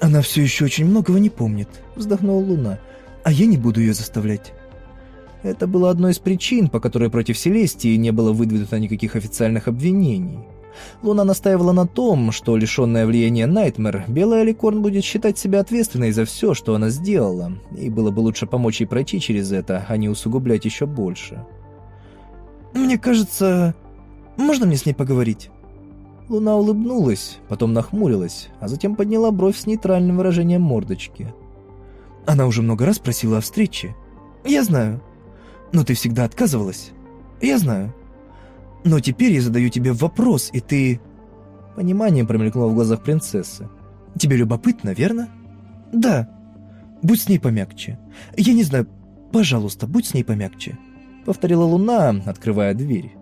Speaker 3: «Она все еще очень многого не помнит», — вздохнула Луна, — «а я не буду ее заставлять».
Speaker 1: Это было одной из причин, по которой против Селестии не было выдвинуто никаких официальных обвинений. Луна настаивала на том, что, лишенная влияния Найтмер, Белая Ликорн будет считать себя ответственной за все, что она сделала, и было бы лучше помочь ей пройти через это, а не усугублять еще больше.
Speaker 3: «Мне кажется, можно мне с ней поговорить?»
Speaker 1: Луна улыбнулась, потом нахмурилась, а затем подняла бровь с нейтральным выражением мордочки.
Speaker 3: «Она уже много раз просила о встрече. Я знаю. Но ты всегда отказывалась. Я знаю. Но теперь я задаю тебе вопрос, и ты...»
Speaker 1: Понимание промелькнуло в глазах принцессы.
Speaker 3: «Тебе любопытно, верно?» «Да. Будь с ней помягче. Я не знаю, пожалуйста, будь с ней помягче», —
Speaker 1: повторила Луна, открывая дверь.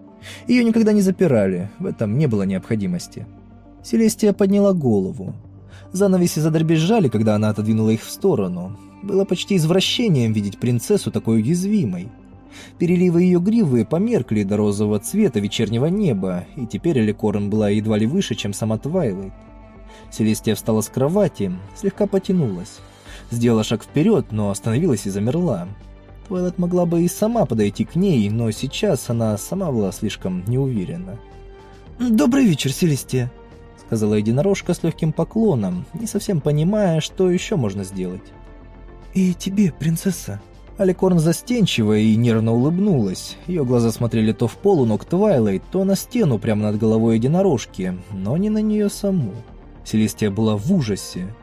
Speaker 1: Ее никогда не запирали, в этом не было необходимости. Селестия подняла голову. Занавеси задребезжали, когда она отодвинула их в сторону. Было почти извращением видеть принцессу такой уязвимой. Переливы ее гривы померкли до розового цвета вечернего неба, и теперь аликорн была едва ли выше, чем сама Твайлайт. Селестия встала с кровати, слегка потянулась. Сделала шаг вперед, но остановилась и замерла. Твайлайт могла бы и сама подойти к ней, но сейчас она сама была слишком неуверена.
Speaker 3: «Добрый вечер, Селестия», —
Speaker 1: сказала единорожка с легким поклоном, не совсем понимая, что еще можно сделать.
Speaker 3: «И тебе, принцесса»,
Speaker 1: Аликорн застенчиво и нервно улыбнулась. Ее глаза смотрели то в пол у ног Твайлайт, то на стену прямо над головой единорожки, но не на нее саму. Селестия была в ужасе.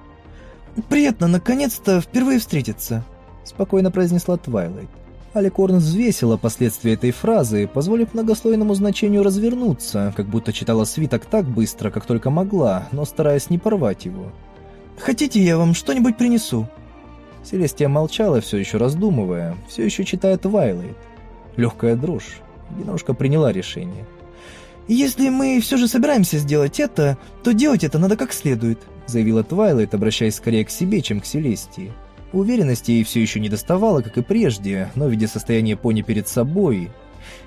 Speaker 3: «Приятно, наконец-то, впервые встретиться», —
Speaker 1: спокойно произнесла Твайлайт. Аликорн взвесила последствия этой фразы, позволив многослойному значению развернуться, как будто читала свиток так быстро, как только могла, но стараясь не порвать его.
Speaker 3: «Хотите, я вам что-нибудь принесу?»
Speaker 1: Селестия молчала, все еще раздумывая, все еще читая Твайлайт. Легкая дрожь. Единорожка приняла решение.
Speaker 3: «Если мы все же собираемся сделать это, то делать это надо как следует»,
Speaker 1: заявила Твайлайт, обращаясь скорее к себе, чем к Селестии. Уверенности ей все еще не доставало, как и прежде, но видя состояние пони перед собой,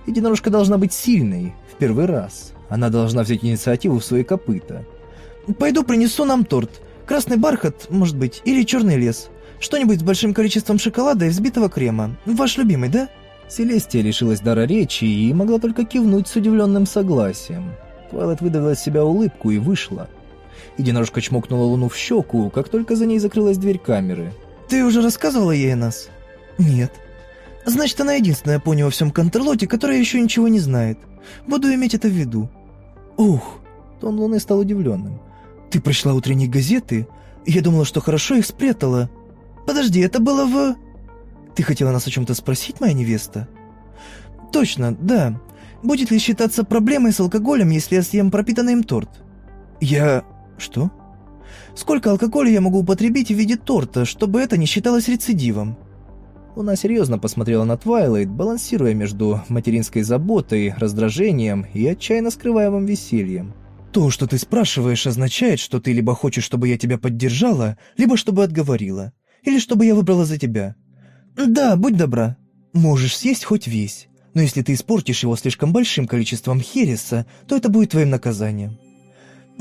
Speaker 1: единорожка должна быть сильной, в первый раз. Она должна взять инициативу в свои копыта.
Speaker 3: «Пойду принесу нам торт. Красный бархат, может быть, или черный лес. Что-нибудь с большим количеством шоколада и взбитого крема. Ваш любимый, да?»
Speaker 1: Селестия лишилась дара речи и могла только кивнуть с удивленным согласием. Твайлет выдавила из себя улыбку и вышла. Единорожка чмокнула Луну в щеку, как только за ней закрылась дверь камеры.
Speaker 3: «Ты уже рассказывала ей о нас?»
Speaker 1: «Нет».
Speaker 3: «Значит, она единственная пони во всем Контрлоте, которая еще ничего не знает. Буду иметь это в виду».
Speaker 1: «Ух!» Тон Луны стал удивленным.
Speaker 3: «Ты прочла утренние газеты? Я думала, что хорошо их спрятала. Подожди, это было в... Ты хотела нас о чем-то спросить, моя невеста? Точно, да. Будет ли считаться проблемой с алкоголем, если я съем пропитанный им торт? Я... Что? Сколько алкоголя я могу употребить в виде торта, чтобы это не считалось рецидивом?
Speaker 1: Она серьезно посмотрела на Твайлайт, балансируя между материнской заботой, раздражением и отчаянно скрываемым весельем.
Speaker 3: «То, что ты спрашиваешь, означает, что ты либо хочешь, чтобы я тебя поддержала, либо чтобы отговорила. Или чтобы я выбрала за тебя?» «Да, будь добра. Можешь съесть хоть весь, но если ты испортишь его слишком большим количеством хереса, то это будет твоим наказанием».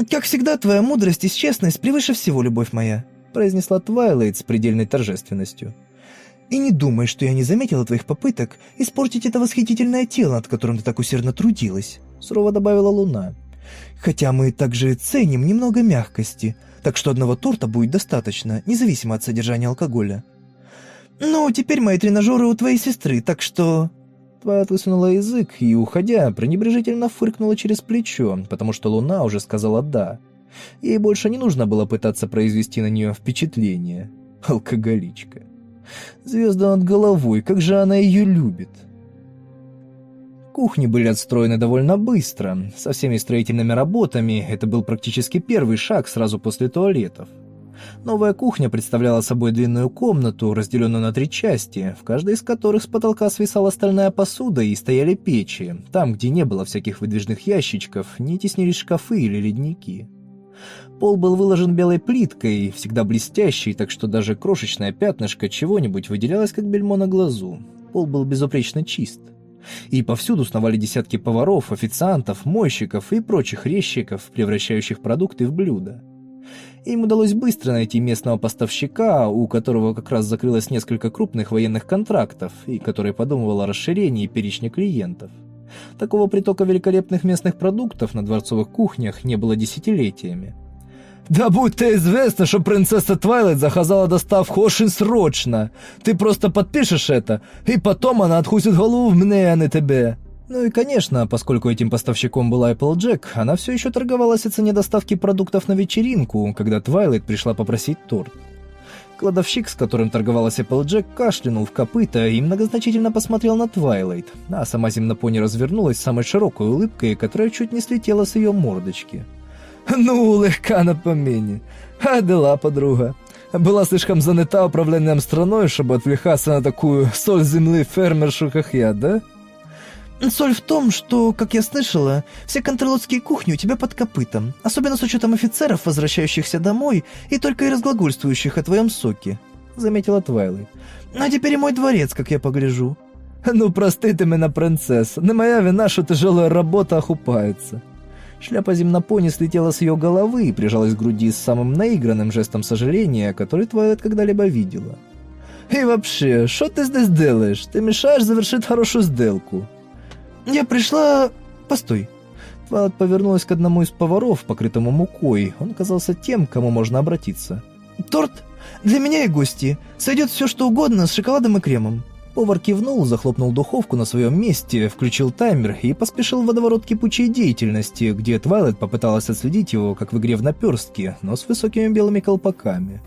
Speaker 3: «Как всегда, твоя мудрость и честность превыше всего, любовь моя»,
Speaker 1: произнесла Твайлайт с предельной торжественностью.
Speaker 3: «И не думай, что я не заметила твоих попыток испортить это восхитительное тело, над которым ты так усердно трудилась», сурово добавила Луна. «Хотя мы также ценим немного мягкости, так что одного торта будет достаточно, независимо от содержания алкоголя. «Ну, теперь мои тренажеры у твоей сестры, так что...»
Speaker 1: Твайт высунула язык и, уходя, пренебрежительно фыркнула через плечо, потому что Луна уже сказала «да». Ей больше не нужно было пытаться произвести на нее впечатление. Алкоголичка. Звезда над головой, как же она ее любит. Кухни были отстроены довольно быстро. Со всеми строительными работами это был практически первый шаг сразу после туалетов. Новая кухня представляла собой длинную комнату, разделенную на три части, в каждой из которых с потолка свисала стальная посуда и стояли печи, там, где не было всяких выдвижных ящичков, не теснились шкафы или ледники. Пол был выложен белой плиткой, всегда блестящей, так что даже крошечное пятнышко чего-нибудь выделялось как бельмо на глазу. Пол был безупречно чист. И повсюду сновали десятки поваров, официантов, мойщиков и прочих резчиков, превращающих продукты в блюда. Им удалось быстро найти местного поставщика, у которого как раз закрылось несколько крупных военных контрактов и который подумывал о расширении перечня клиентов. Такого притока великолепных местных продуктов на дворцовых кухнях не было десятилетиями.
Speaker 2: «Да будет известно, что принцесса Твайлайт заказала доставку очень срочно. Ты просто подпишешь это, и потом она откусит голову мне, а не тебе».
Speaker 1: Ну и, конечно, поскольку этим поставщиком была Applejack, она все еще торговалась о цене доставки продуктов на вечеринку, когда Твайлайт пришла попросить торт. Кладовщик, с которым торговалась Applejack, кашлянул в копыто и многозначительно посмотрел на Твайлайт, а сама земнопони развернулась с самой широкой улыбкой, которая чуть не слетела с ее мордочки.
Speaker 2: «Ну, легка на помине. А дела, подруга. Была слишком занята управлением страной, чтобы отвлекаться на такую соль земли фермершу, как я, да?»
Speaker 3: Соль в том, что, как я слышала, все контролотские кухни у тебя под копытом, особенно с учетом офицеров, возвращающихся домой и только и разглагольствующих о твоем соке», — заметила Твайлайт. «А теперь и мой дворец, как я погляжу».
Speaker 2: «Ну, прости ты меня, принцесса, не моя вина, что тяжелая работа охупается».
Speaker 1: Шляпа земнопони слетела с ее головы и прижалась к груди с самым наигранным жестом сожаления, который Твайлайт когда-либо видела.
Speaker 2: «И вообще, что ты здесь делаешь? Ты мешаешь завершить хорошую сделку».
Speaker 3: «Я пришла... Постой».
Speaker 1: Твайлот повернулась к одному из поваров, покрытому мукой. Он казался тем, к кому можно обратиться.
Speaker 3: «Торт? Для меня и гости. Сойдет все, что угодно, с шоколадом и кремом».
Speaker 1: Повар кивнул, захлопнул духовку на своем месте, включил таймер и поспешил в водоворот кипучей деятельности, где Твайлет попыталась отследить его, как в игре в наперстке, но с высокими белыми колпаками.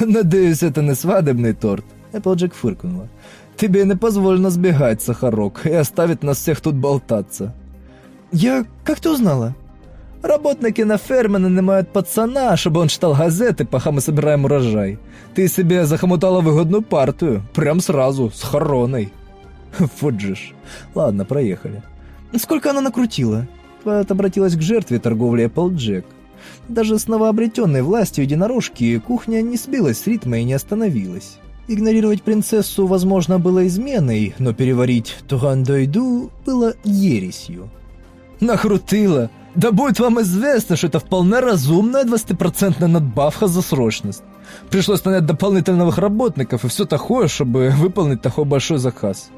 Speaker 2: «Надеюсь, это не свадебный торт?»
Speaker 1: Эпплджек фыркнула.
Speaker 2: Тебе не позволено сбегать, Сахарок, и оставить нас всех тут болтаться».
Speaker 3: «Я... как ты узнала?»
Speaker 2: «Работники на ферме нанимают пацана, чтобы он читал газеты, пока мы собираем урожай. Ты себе захомутала выгодную партию, прям сразу, с хороной».
Speaker 1: «Вот же ж. Ладно, проехали».
Speaker 3: «Сколько она накрутила?»
Speaker 1: Твайот обратилась к жертве торговли Applejack. Даже с новообретенной властью единорожки кухня не сбилась с ритма и не остановилась. Игнорировать принцессу, возможно, было изменой, но переварить «Турандойду» было ересью.
Speaker 2: «Накрутила! Да будет вам известно, что это вполне разумная 20% надбавка за срочность. Пришлось нанять дополнительных работников и все такое, чтобы выполнить такой большой заказ».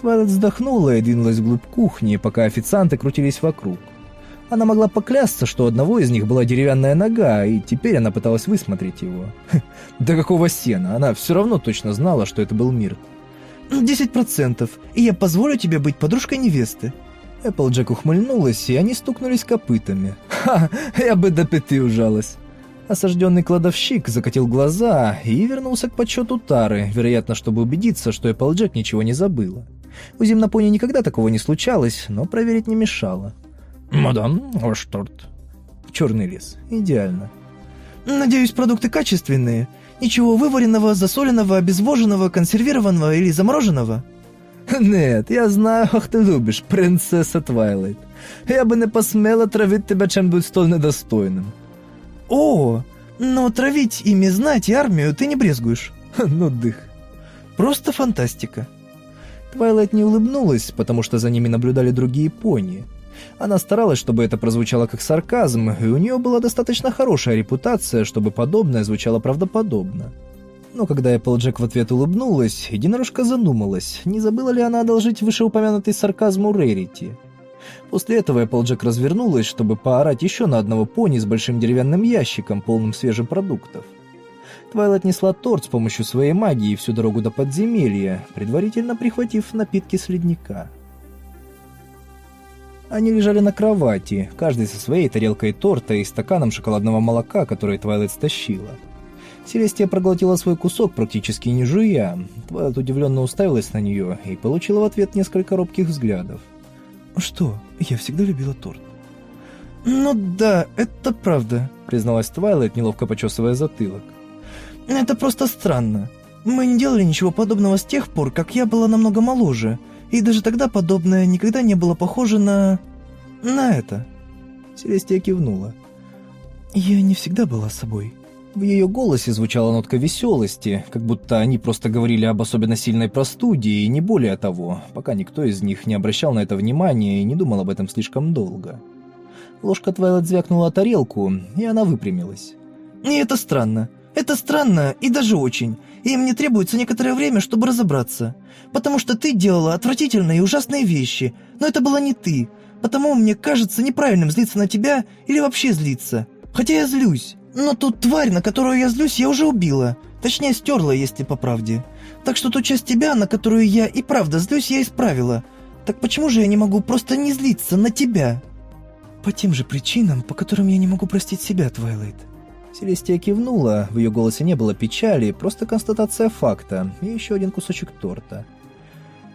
Speaker 1: Твайлет вздохнула и двинулась вглубь кухни, пока официанты крутились вокруг. Она могла поклясться, что одного из них была деревянная нога, и теперь она пыталась высмотреть его. Да какого сена? Она все равно точно знала, что это был мир.
Speaker 3: «Десять процентов, и я позволю тебе быть подружкой невесты».
Speaker 1: Эпплджек ухмыльнулась, и они стукнулись копытами.
Speaker 2: «Ха, я бы до пяти ужалась».
Speaker 1: Осажденный кладовщик закатил глаза и вернулся к подсчету тары, вероятно, чтобы убедиться, что Эпплджек ничего не забыла. У земнопони никогда такого не случалось, но проверить не мешало.
Speaker 2: «Мадам, ваш торт».
Speaker 1: «Черный лес. Идеально».
Speaker 3: «Надеюсь, продукты качественные. Ничего вываренного, засоленного, обезвоженного, консервированного или замороженного?»
Speaker 2: «Нет, я знаю, как ты любишь, принцесса Твайлайт. Я бы не посмела травить тебя чем-нибудь столь недостойным».
Speaker 3: «О, но травить ими знать и армию ты не брезгуешь».
Speaker 2: «Ну, дых».
Speaker 3: «Просто фантастика».
Speaker 1: Твайлайт не улыбнулась, потому что за ними наблюдали другие пони. Она старалась, чтобы это прозвучало как сарказм, и у нее была достаточно хорошая репутация, чтобы подобное звучало правдоподобно. Но когда Эпплджек в ответ улыбнулась, единорожка задумалась, не забыла ли она одолжить вышеупомянутый сарказм у Рерити. После этого Эпплджек развернулась, чтобы поорать еще на одного пони с большим деревянным ящиком, полным свежих продуктов. Твайлайт несла торт с помощью своей магии всю дорогу до подземелья, предварительно прихватив напитки с ледника. Они лежали на кровати, каждый со своей тарелкой торта и стаканом шоколадного молока, который Твайлайт стащила. Селестия проглотила свой кусок, практически не жуя. Твайлайт удивленно уставилась на нее и получила в ответ несколько робких взглядов.
Speaker 2: Что? Я всегда любила торт.
Speaker 3: «Ну да, это правда», —
Speaker 1: призналась Твайлайт, неловко почесывая затылок.
Speaker 3: «Это просто странно. Мы не делали ничего подобного с тех пор, как я была намного моложе, и даже тогда подобное никогда не было похоже на... на это».
Speaker 1: Селестия кивнула.
Speaker 2: «Я не всегда была собой».
Speaker 1: В ее голосе звучала нотка веселости, как будто они просто говорили об особенно сильной простуде и не более того, пока никто из них не обращал на это внимания и не думал об этом слишком долго. Ложка Твайлет звякнула о тарелку, и она выпрямилась.
Speaker 3: «И это странно. Это странно и даже очень. И мне требуется некоторое время, чтобы разобраться. Потому что ты делала отвратительные и ужасные вещи, но это была не ты. Потому мне кажется неправильным злиться на тебя или вообще злиться. Хотя я злюсь. Но ту тварь, на которую я злюсь, я уже убила. Точнее, стерла, если по правде. Так что ту часть тебя, на которую я и правда злюсь, я исправила. Так почему же я не могу просто не злиться на тебя?»
Speaker 2: По тем же причинам, по которым я не могу простить себя, Твайлайт.
Speaker 1: Селестия кивнула, в ее голосе не было печали, просто констатация факта и еще один кусочек торта.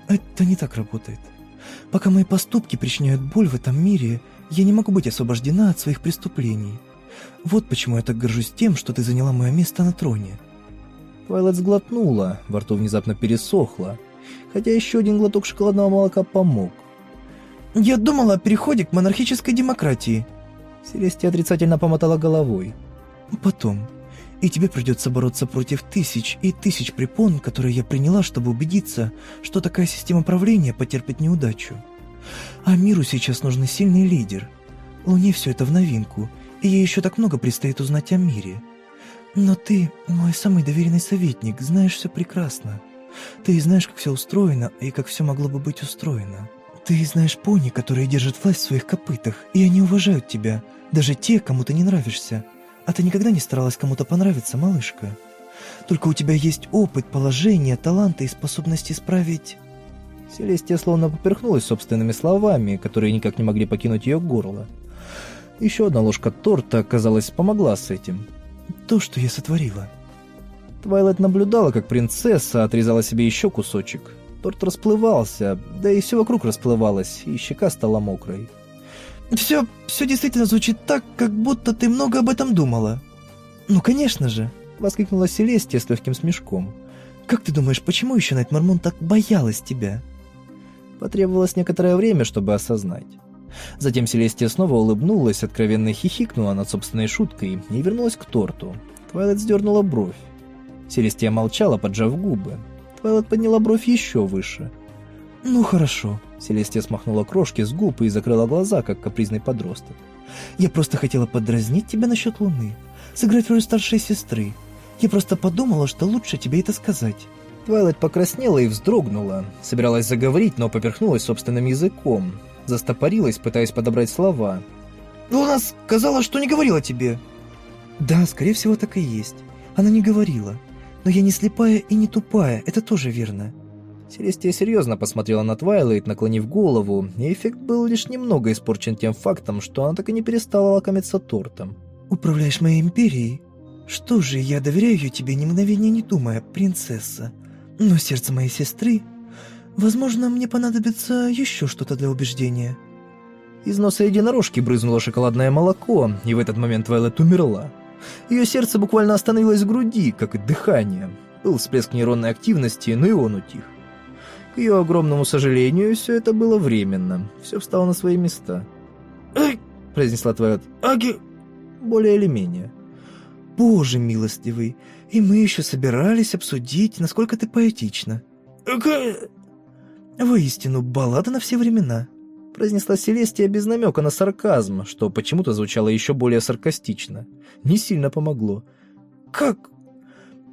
Speaker 2: Это не так работает. Пока мои поступки причиняют боль в этом мире, я не могу быть освобождена от своих преступлений. Вот почему я так горжусь тем, что ты заняла мое место на троне.
Speaker 1: Твайлайт сглотнула, во рту внезапно пересохло, хотя еще один глоток шоколадного молока помог.
Speaker 3: «Я думала о переходе к монархической демократии».
Speaker 1: Селестия отрицательно помотала головой.
Speaker 2: «Потом. И тебе придется бороться против тысяч и тысяч препон, которые я приняла, чтобы убедиться, что такая система правления потерпит неудачу. А миру сейчас нужен сильный лидер. Луне все это в новинку, ей еще так много предстоит узнать о мире. Но ты, мой самый доверенный советник, знаешь все прекрасно. Ты знаешь, как все устроено и как все могло бы быть устроено». Ты знаешь пони, которые держат власть в своих копытах, и они уважают тебя, даже те, кому ты не нравишься. А ты никогда не старалась кому-то понравиться, малышка. Только у тебя есть опыт, положение, таланты и способность исправить...»
Speaker 1: Селестия словно поперхнулась собственными словами, которые никак не могли покинуть ее горло. Еще одна ложка торта, казалось, помогла с этим.
Speaker 2: «То, что я сотворила».
Speaker 1: Твайлайт наблюдала, как принцесса отрезала себе еще кусочек, Торт расплывался, да и все вокруг расплывалось, и щека стала мокрой.
Speaker 3: «Все, все действительно звучит так, как будто ты много об этом думала». «Ну, конечно же», — воскликнула Селестия с легким смешком. «Как ты думаешь, почему еще Найт Мормон так боялась тебя?»
Speaker 1: Потребовалось некоторое время, чтобы осознать. Затем Селестия снова улыбнулась, откровенно хихикнула над собственной шуткой и вернулась к торту. Твайлет сдернула бровь. Селестия молчала, поджав губы. Твайлет подняла бровь еще выше.
Speaker 2: «Ну хорошо», —
Speaker 1: Селестия смахнула крошки с губ и закрыла глаза, как капризный подросток.
Speaker 2: «Я просто хотела подразнить тебя насчет Луны, сыграть роль старшей сестры. Я просто подумала, что лучше тебе это сказать».
Speaker 1: Твайлайт покраснела и вздрогнула. Собиралась заговорить, но поперхнулась собственным языком. Застопорилась, пытаясь подобрать слова.
Speaker 3: «Луна сказала, что не говорила тебе».
Speaker 2: «Да, скорее всего, так и есть. Она не говорила. Но я не слепая и не тупая, это тоже верно.
Speaker 1: Селестия серьезно посмотрела на Твайлайт, наклонив голову, и эффект был лишь немного испорчен тем фактом, что она так и не перестала лакомиться тортом.
Speaker 2: «Управляешь моей империей? Что же, я доверяю ее тебе ни мгновения не думая, принцесса. Но сердце моей сестры... Возможно, мне понадобится еще что-то для убеждения».
Speaker 1: Из носа единорожки брызнуло шоколадное молоко, и в этот момент Твайлайт умерла. Ее сердце буквально остановилось в груди, как и дыхание. Был всплеск нейронной активности, но и он утих. К ее огромному сожалению, все это было временно. Все встало на свои места.
Speaker 3: «Эй!» — произнесла Твайлет. «Аги!»
Speaker 1: Более или менее.
Speaker 2: «Боже милостивый, и мы еще собирались обсудить, насколько ты поэтична».
Speaker 3: «Какая?»
Speaker 2: «Воистину, баллада на все времена»
Speaker 1: произнесла Селестия без намека на сарказм, что почему-то звучало еще более саркастично. Не сильно помогло.
Speaker 2: «Как?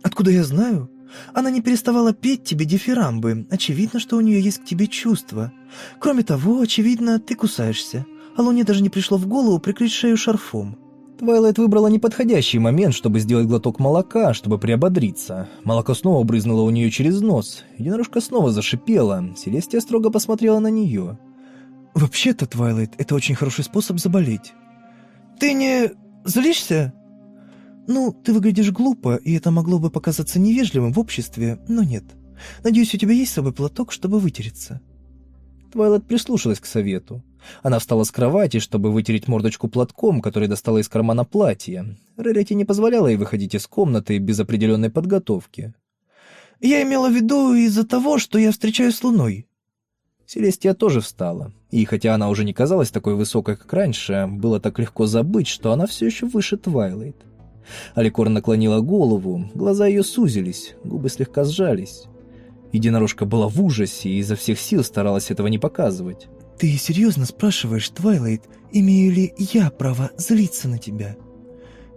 Speaker 2: Откуда я знаю? Она не переставала петь тебе дифирамбы. Очевидно, что у нее есть к тебе чувства. Кроме того, очевидно, ты кусаешься. А Луне даже не пришло в голову прикрыть шею шарфом».
Speaker 1: Твайлайт выбрала неподходящий момент, чтобы сделать глоток молока, чтобы приободриться. Молоко снова брызнуло у нее через нос. Единорожка снова зашипела. Селестия строго посмотрела на нее.
Speaker 2: «Вообще-то, Твайлайт, это очень хороший способ заболеть».
Speaker 3: «Ты не злишься?»
Speaker 2: «Ну, ты выглядишь глупо, и это могло бы показаться невежливым в обществе, но нет. Надеюсь, у тебя есть с собой платок, чтобы вытереться».
Speaker 1: Твайлет прислушалась к совету. Она встала с кровати, чтобы вытереть мордочку платком, который достала из кармана платья. Рерити не позволяла ей выходить из комнаты без определенной подготовки.
Speaker 2: «Я имела в виду из-за того, что я встречаюсь с Луной».
Speaker 1: Селестия тоже встала, и хотя она уже не казалась такой высокой, как раньше, было так легко забыть, что она все еще выше Твайлайт. Аликорн наклонила голову, глаза ее сузились, губы слегка сжались. Единорожка была в ужасе и изо всех сил старалась этого не показывать.
Speaker 2: «Ты серьезно спрашиваешь, Твайлайт, имею ли я право злиться на тебя?»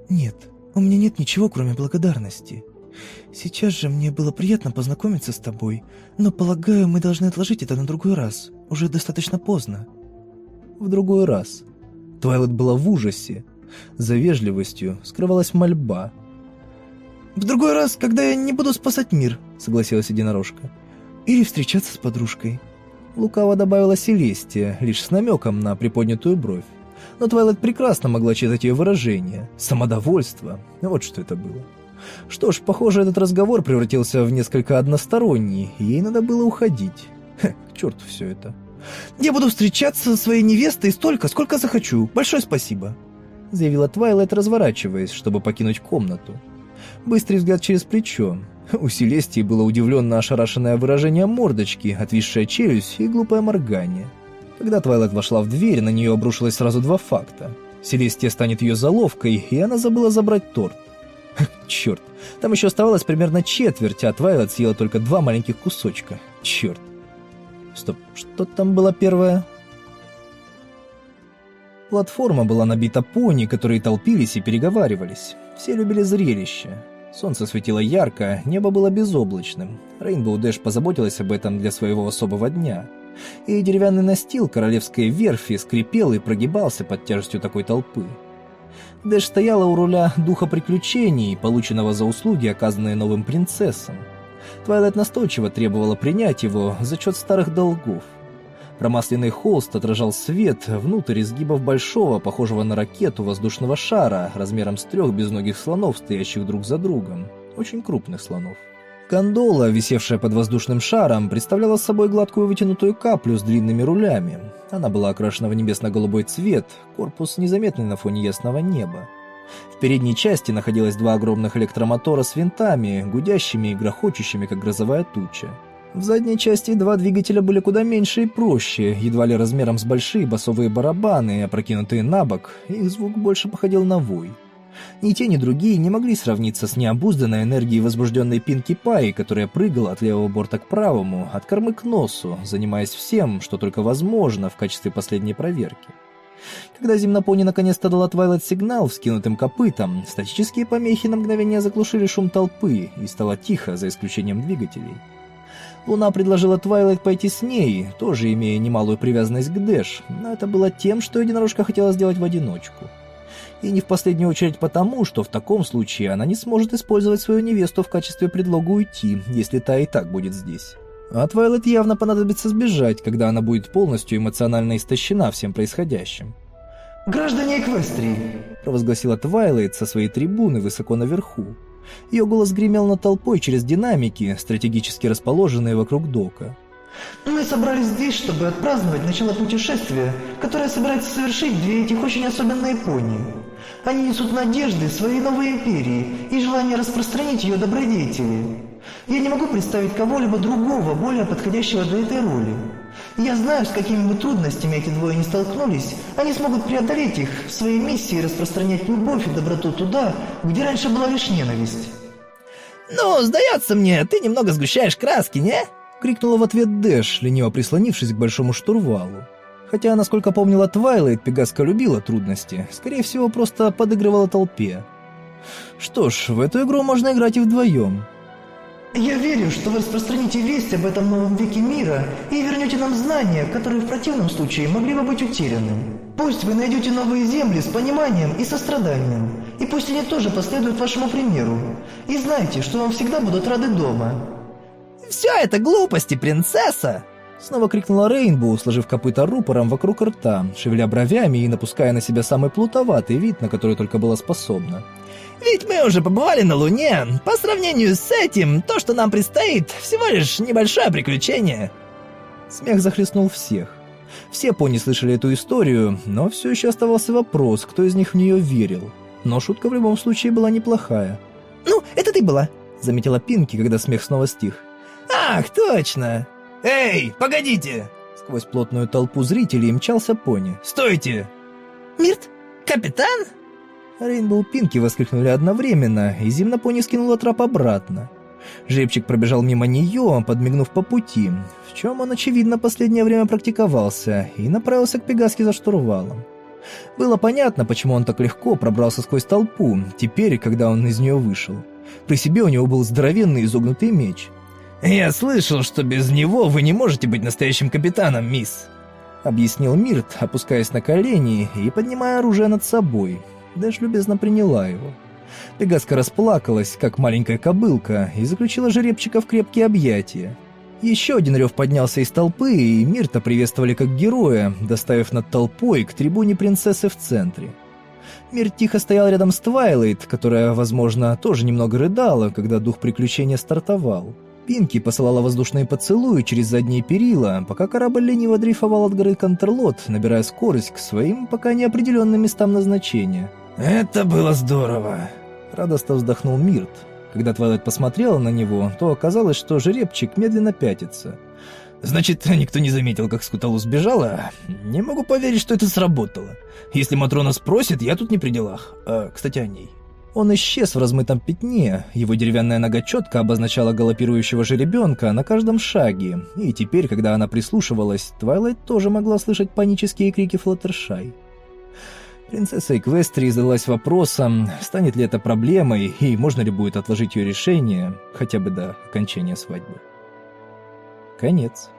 Speaker 2: «Нет, у меня нет ничего, кроме благодарности. Сейчас же мне было приятно познакомиться с тобой, но, полагаю, мы должны отложить это на другой раз. Уже достаточно поздно».
Speaker 1: «В другой раз». Твайлайт была в ужасе. За вежливостью скрывалась мольба.
Speaker 2: «В другой раз, когда я не буду спасать мир», — согласилась единорожка. «Или встречаться с подружкой».
Speaker 1: Лукаво добавила Селестия, лишь с намеком на приподнятую бровь. Но Твайлайт прекрасно могла читать ее выражение. Самодовольство. Вот что это было. Что ж, похоже, этот разговор превратился в несколько односторонний, и ей надо было уходить. Хе, к все это.
Speaker 2: «Я буду встречаться со своей невестой столько, сколько захочу. Большое спасибо», —
Speaker 1: заявила Твайлайт, разворачиваясь, чтобы покинуть комнату. Быстрый взгляд через плечо. У Селестии было удивленно ошарашенное выражение мордочки, отвисшая челюсть и глупое моргание. Когда Твайлайт вошла в дверь, на нее обрушилось сразу два факта. Селестия станет ее золовкой, и она забыла забрать торт. Черт, там еще оставалось примерно четверть, а Твайлайт съела только два маленьких кусочка. Черт. Стоп, что там было первое? Платформа была набита пони, которые толпились и переговаривались. Все любили зрелище. Солнце светило ярко, небо было безоблачным. Рейнбоу Дэш позаботилась об этом для своего особого дня. И деревянный настил королевской верфи скрипел и прогибался под тяжестью такой толпы. Дэш стояла у руля духа приключений, полученного за услуги, оказанные новым принцессам. Твайлайт настойчиво требовала принять его за счет старых долгов. Промасленный холст отражал свет внутрь изгибов большого, похожего на ракету воздушного шара, размером с трех безногих слонов, стоящих друг за другом. Очень крупных слонов. Гондола, висевшая под воздушным шаром, представляла собой гладкую вытянутую каплю с длинными рулями. Она была окрашена в небесно-голубой цвет, корпус незаметный на фоне ясного неба. В передней части находилось два огромных электромотора с винтами, гудящими и грохочущими, как грозовая туча. В задней части два двигателя были куда меньше и проще, едва ли размером с большие басовые барабаны, опрокинутые на бок, их звук больше походил на вой. Ни те, ни другие не могли сравниться с необузданной энергией возбужденной Пинки Пай, которая прыгала от левого борта к правому, от кормы к носу, занимаясь всем, что только возможно в качестве последней проверки. Когда земнопони наконец-то дала Твайлайт сигнал вскинутым копытом, статические помехи на мгновение заглушили шум толпы, и стало тихо, за исключением двигателей. Луна предложила Твайлайт пойти с ней, тоже имея немалую привязанность к Дэш, но это было тем, что единорожка хотела сделать в одиночку. И не в последнюю очередь потому, что в таком случае она не сможет использовать свою невесту в качестве предлога уйти, если та и так будет здесь. А Твайлайт явно понадобится сбежать, когда она будет полностью эмоционально истощена всем происходящим.
Speaker 2: «Граждане Эквестрии!»
Speaker 1: – провозгласила Твайлайт со своей трибуны высоко наверху. Ее голос гремел над толпой через динамики, стратегически расположенные вокруг дока.
Speaker 2: «Мы собрались здесь, чтобы отпраздновать начало путешествия, которое собирается совершить две этих очень особенные пони. Они несут надежды своей новой империи и желание распространить ее добродетели. Я не могу представить кого-либо другого, более подходящего для этой роли. Я знаю, с какими бы трудностями эти двое не столкнулись, они смогут преодолеть их в своей миссии распространять любовь и доброту туда, где раньше была лишь ненависть.
Speaker 3: «Ну, сдается мне, ты немного сгущаешь краски, не?»
Speaker 1: — крикнула в ответ Дэш, лениво прислонившись к большому штурвалу. Хотя, насколько помнила Твайлайт, Пегаска любила трудности, скорее всего, просто подыгрывала толпе. Что ж, в эту игру можно играть и вдвоем.
Speaker 2: Я верю, что вы распространите весть об этом новом веке мира и вернете нам знания, которые в противном случае могли бы быть утеряны. Пусть вы найдете новые земли с пониманием и состраданием, и пусть они тоже последуют вашему примеру. И знайте, что вам всегда будут рады дома.
Speaker 3: «Все это глупости, принцесса!»
Speaker 1: Снова крикнула Рейнбоу, сложив копыта рупором вокруг рта, шевеля бровями и напуская на себя самый плутоватый вид, на который только была способна.
Speaker 3: Ведь мы уже побывали на Луне. По сравнению с этим, то, что нам предстоит, всего лишь небольшое приключение.
Speaker 1: Смех захлестнул всех. Все пони слышали эту историю, но все еще оставался вопрос, кто из них в нее верил. Но шутка в любом случае была неплохая.
Speaker 3: «Ну, это ты была!»
Speaker 1: — заметила Пинки, когда смех снова стих.
Speaker 3: «Ах, точно! Эй, погодите!»
Speaker 1: Сквозь плотную толпу зрителей мчался пони.
Speaker 3: «Стойте!» «Мирт? Капитан?»
Speaker 1: Рейнбоу Пинки воскликнули одновременно, и Зимнопони скинула трап обратно. Жепчик пробежал мимо нее, подмигнув по пути, в чем он, очевидно, последнее время практиковался, и направился к Пегаске за штурвалом. Было понятно, почему он так легко пробрался сквозь толпу, теперь, когда он из нее вышел. При себе у него был здоровенный изогнутый меч.
Speaker 3: «Я слышал, что без него вы не можете быть настоящим капитаном, мисс», —
Speaker 1: объяснил Мирт, опускаясь на колени и поднимая оружие над собой. Дэш любезно приняла его. Пегаска расплакалась, как маленькая кобылка, и заключила жеребчика в крепкие объятия. Еще один рев поднялся из толпы, и Мирта приветствовали как героя, доставив над толпой к трибуне принцессы в центре. Мир тихо стоял рядом с Твайлайт, которая, возможно, тоже немного рыдала, когда дух приключения стартовал. Пинки посылала воздушные поцелуи через задние перила, пока корабль лениво дрейфовал от горы Кантерлот, набирая скорость к своим пока неопределенным местам назначения.
Speaker 3: «Это было здорово!»
Speaker 1: Радостно вздохнул Мирт. Когда Твайлайт посмотрела на него, то оказалось, что жеребчик медленно пятится.
Speaker 3: «Значит, никто не заметил, как Скуталу сбежала? Не могу поверить, что это сработало. Если Матрона спросит, я тут не при делах. А, кстати, о ней».
Speaker 1: Он исчез в размытом пятне, его деревянная нога четко обозначала галопирующего жеребенка на каждом шаге, и теперь, когда она прислушивалась, Твайлайт тоже могла слышать панические крики Флаттершай. Принцесса Эквестрии задалась вопросом, станет ли это проблемой и можно ли будет отложить ее решение хотя бы до окончания свадьбы. Конец.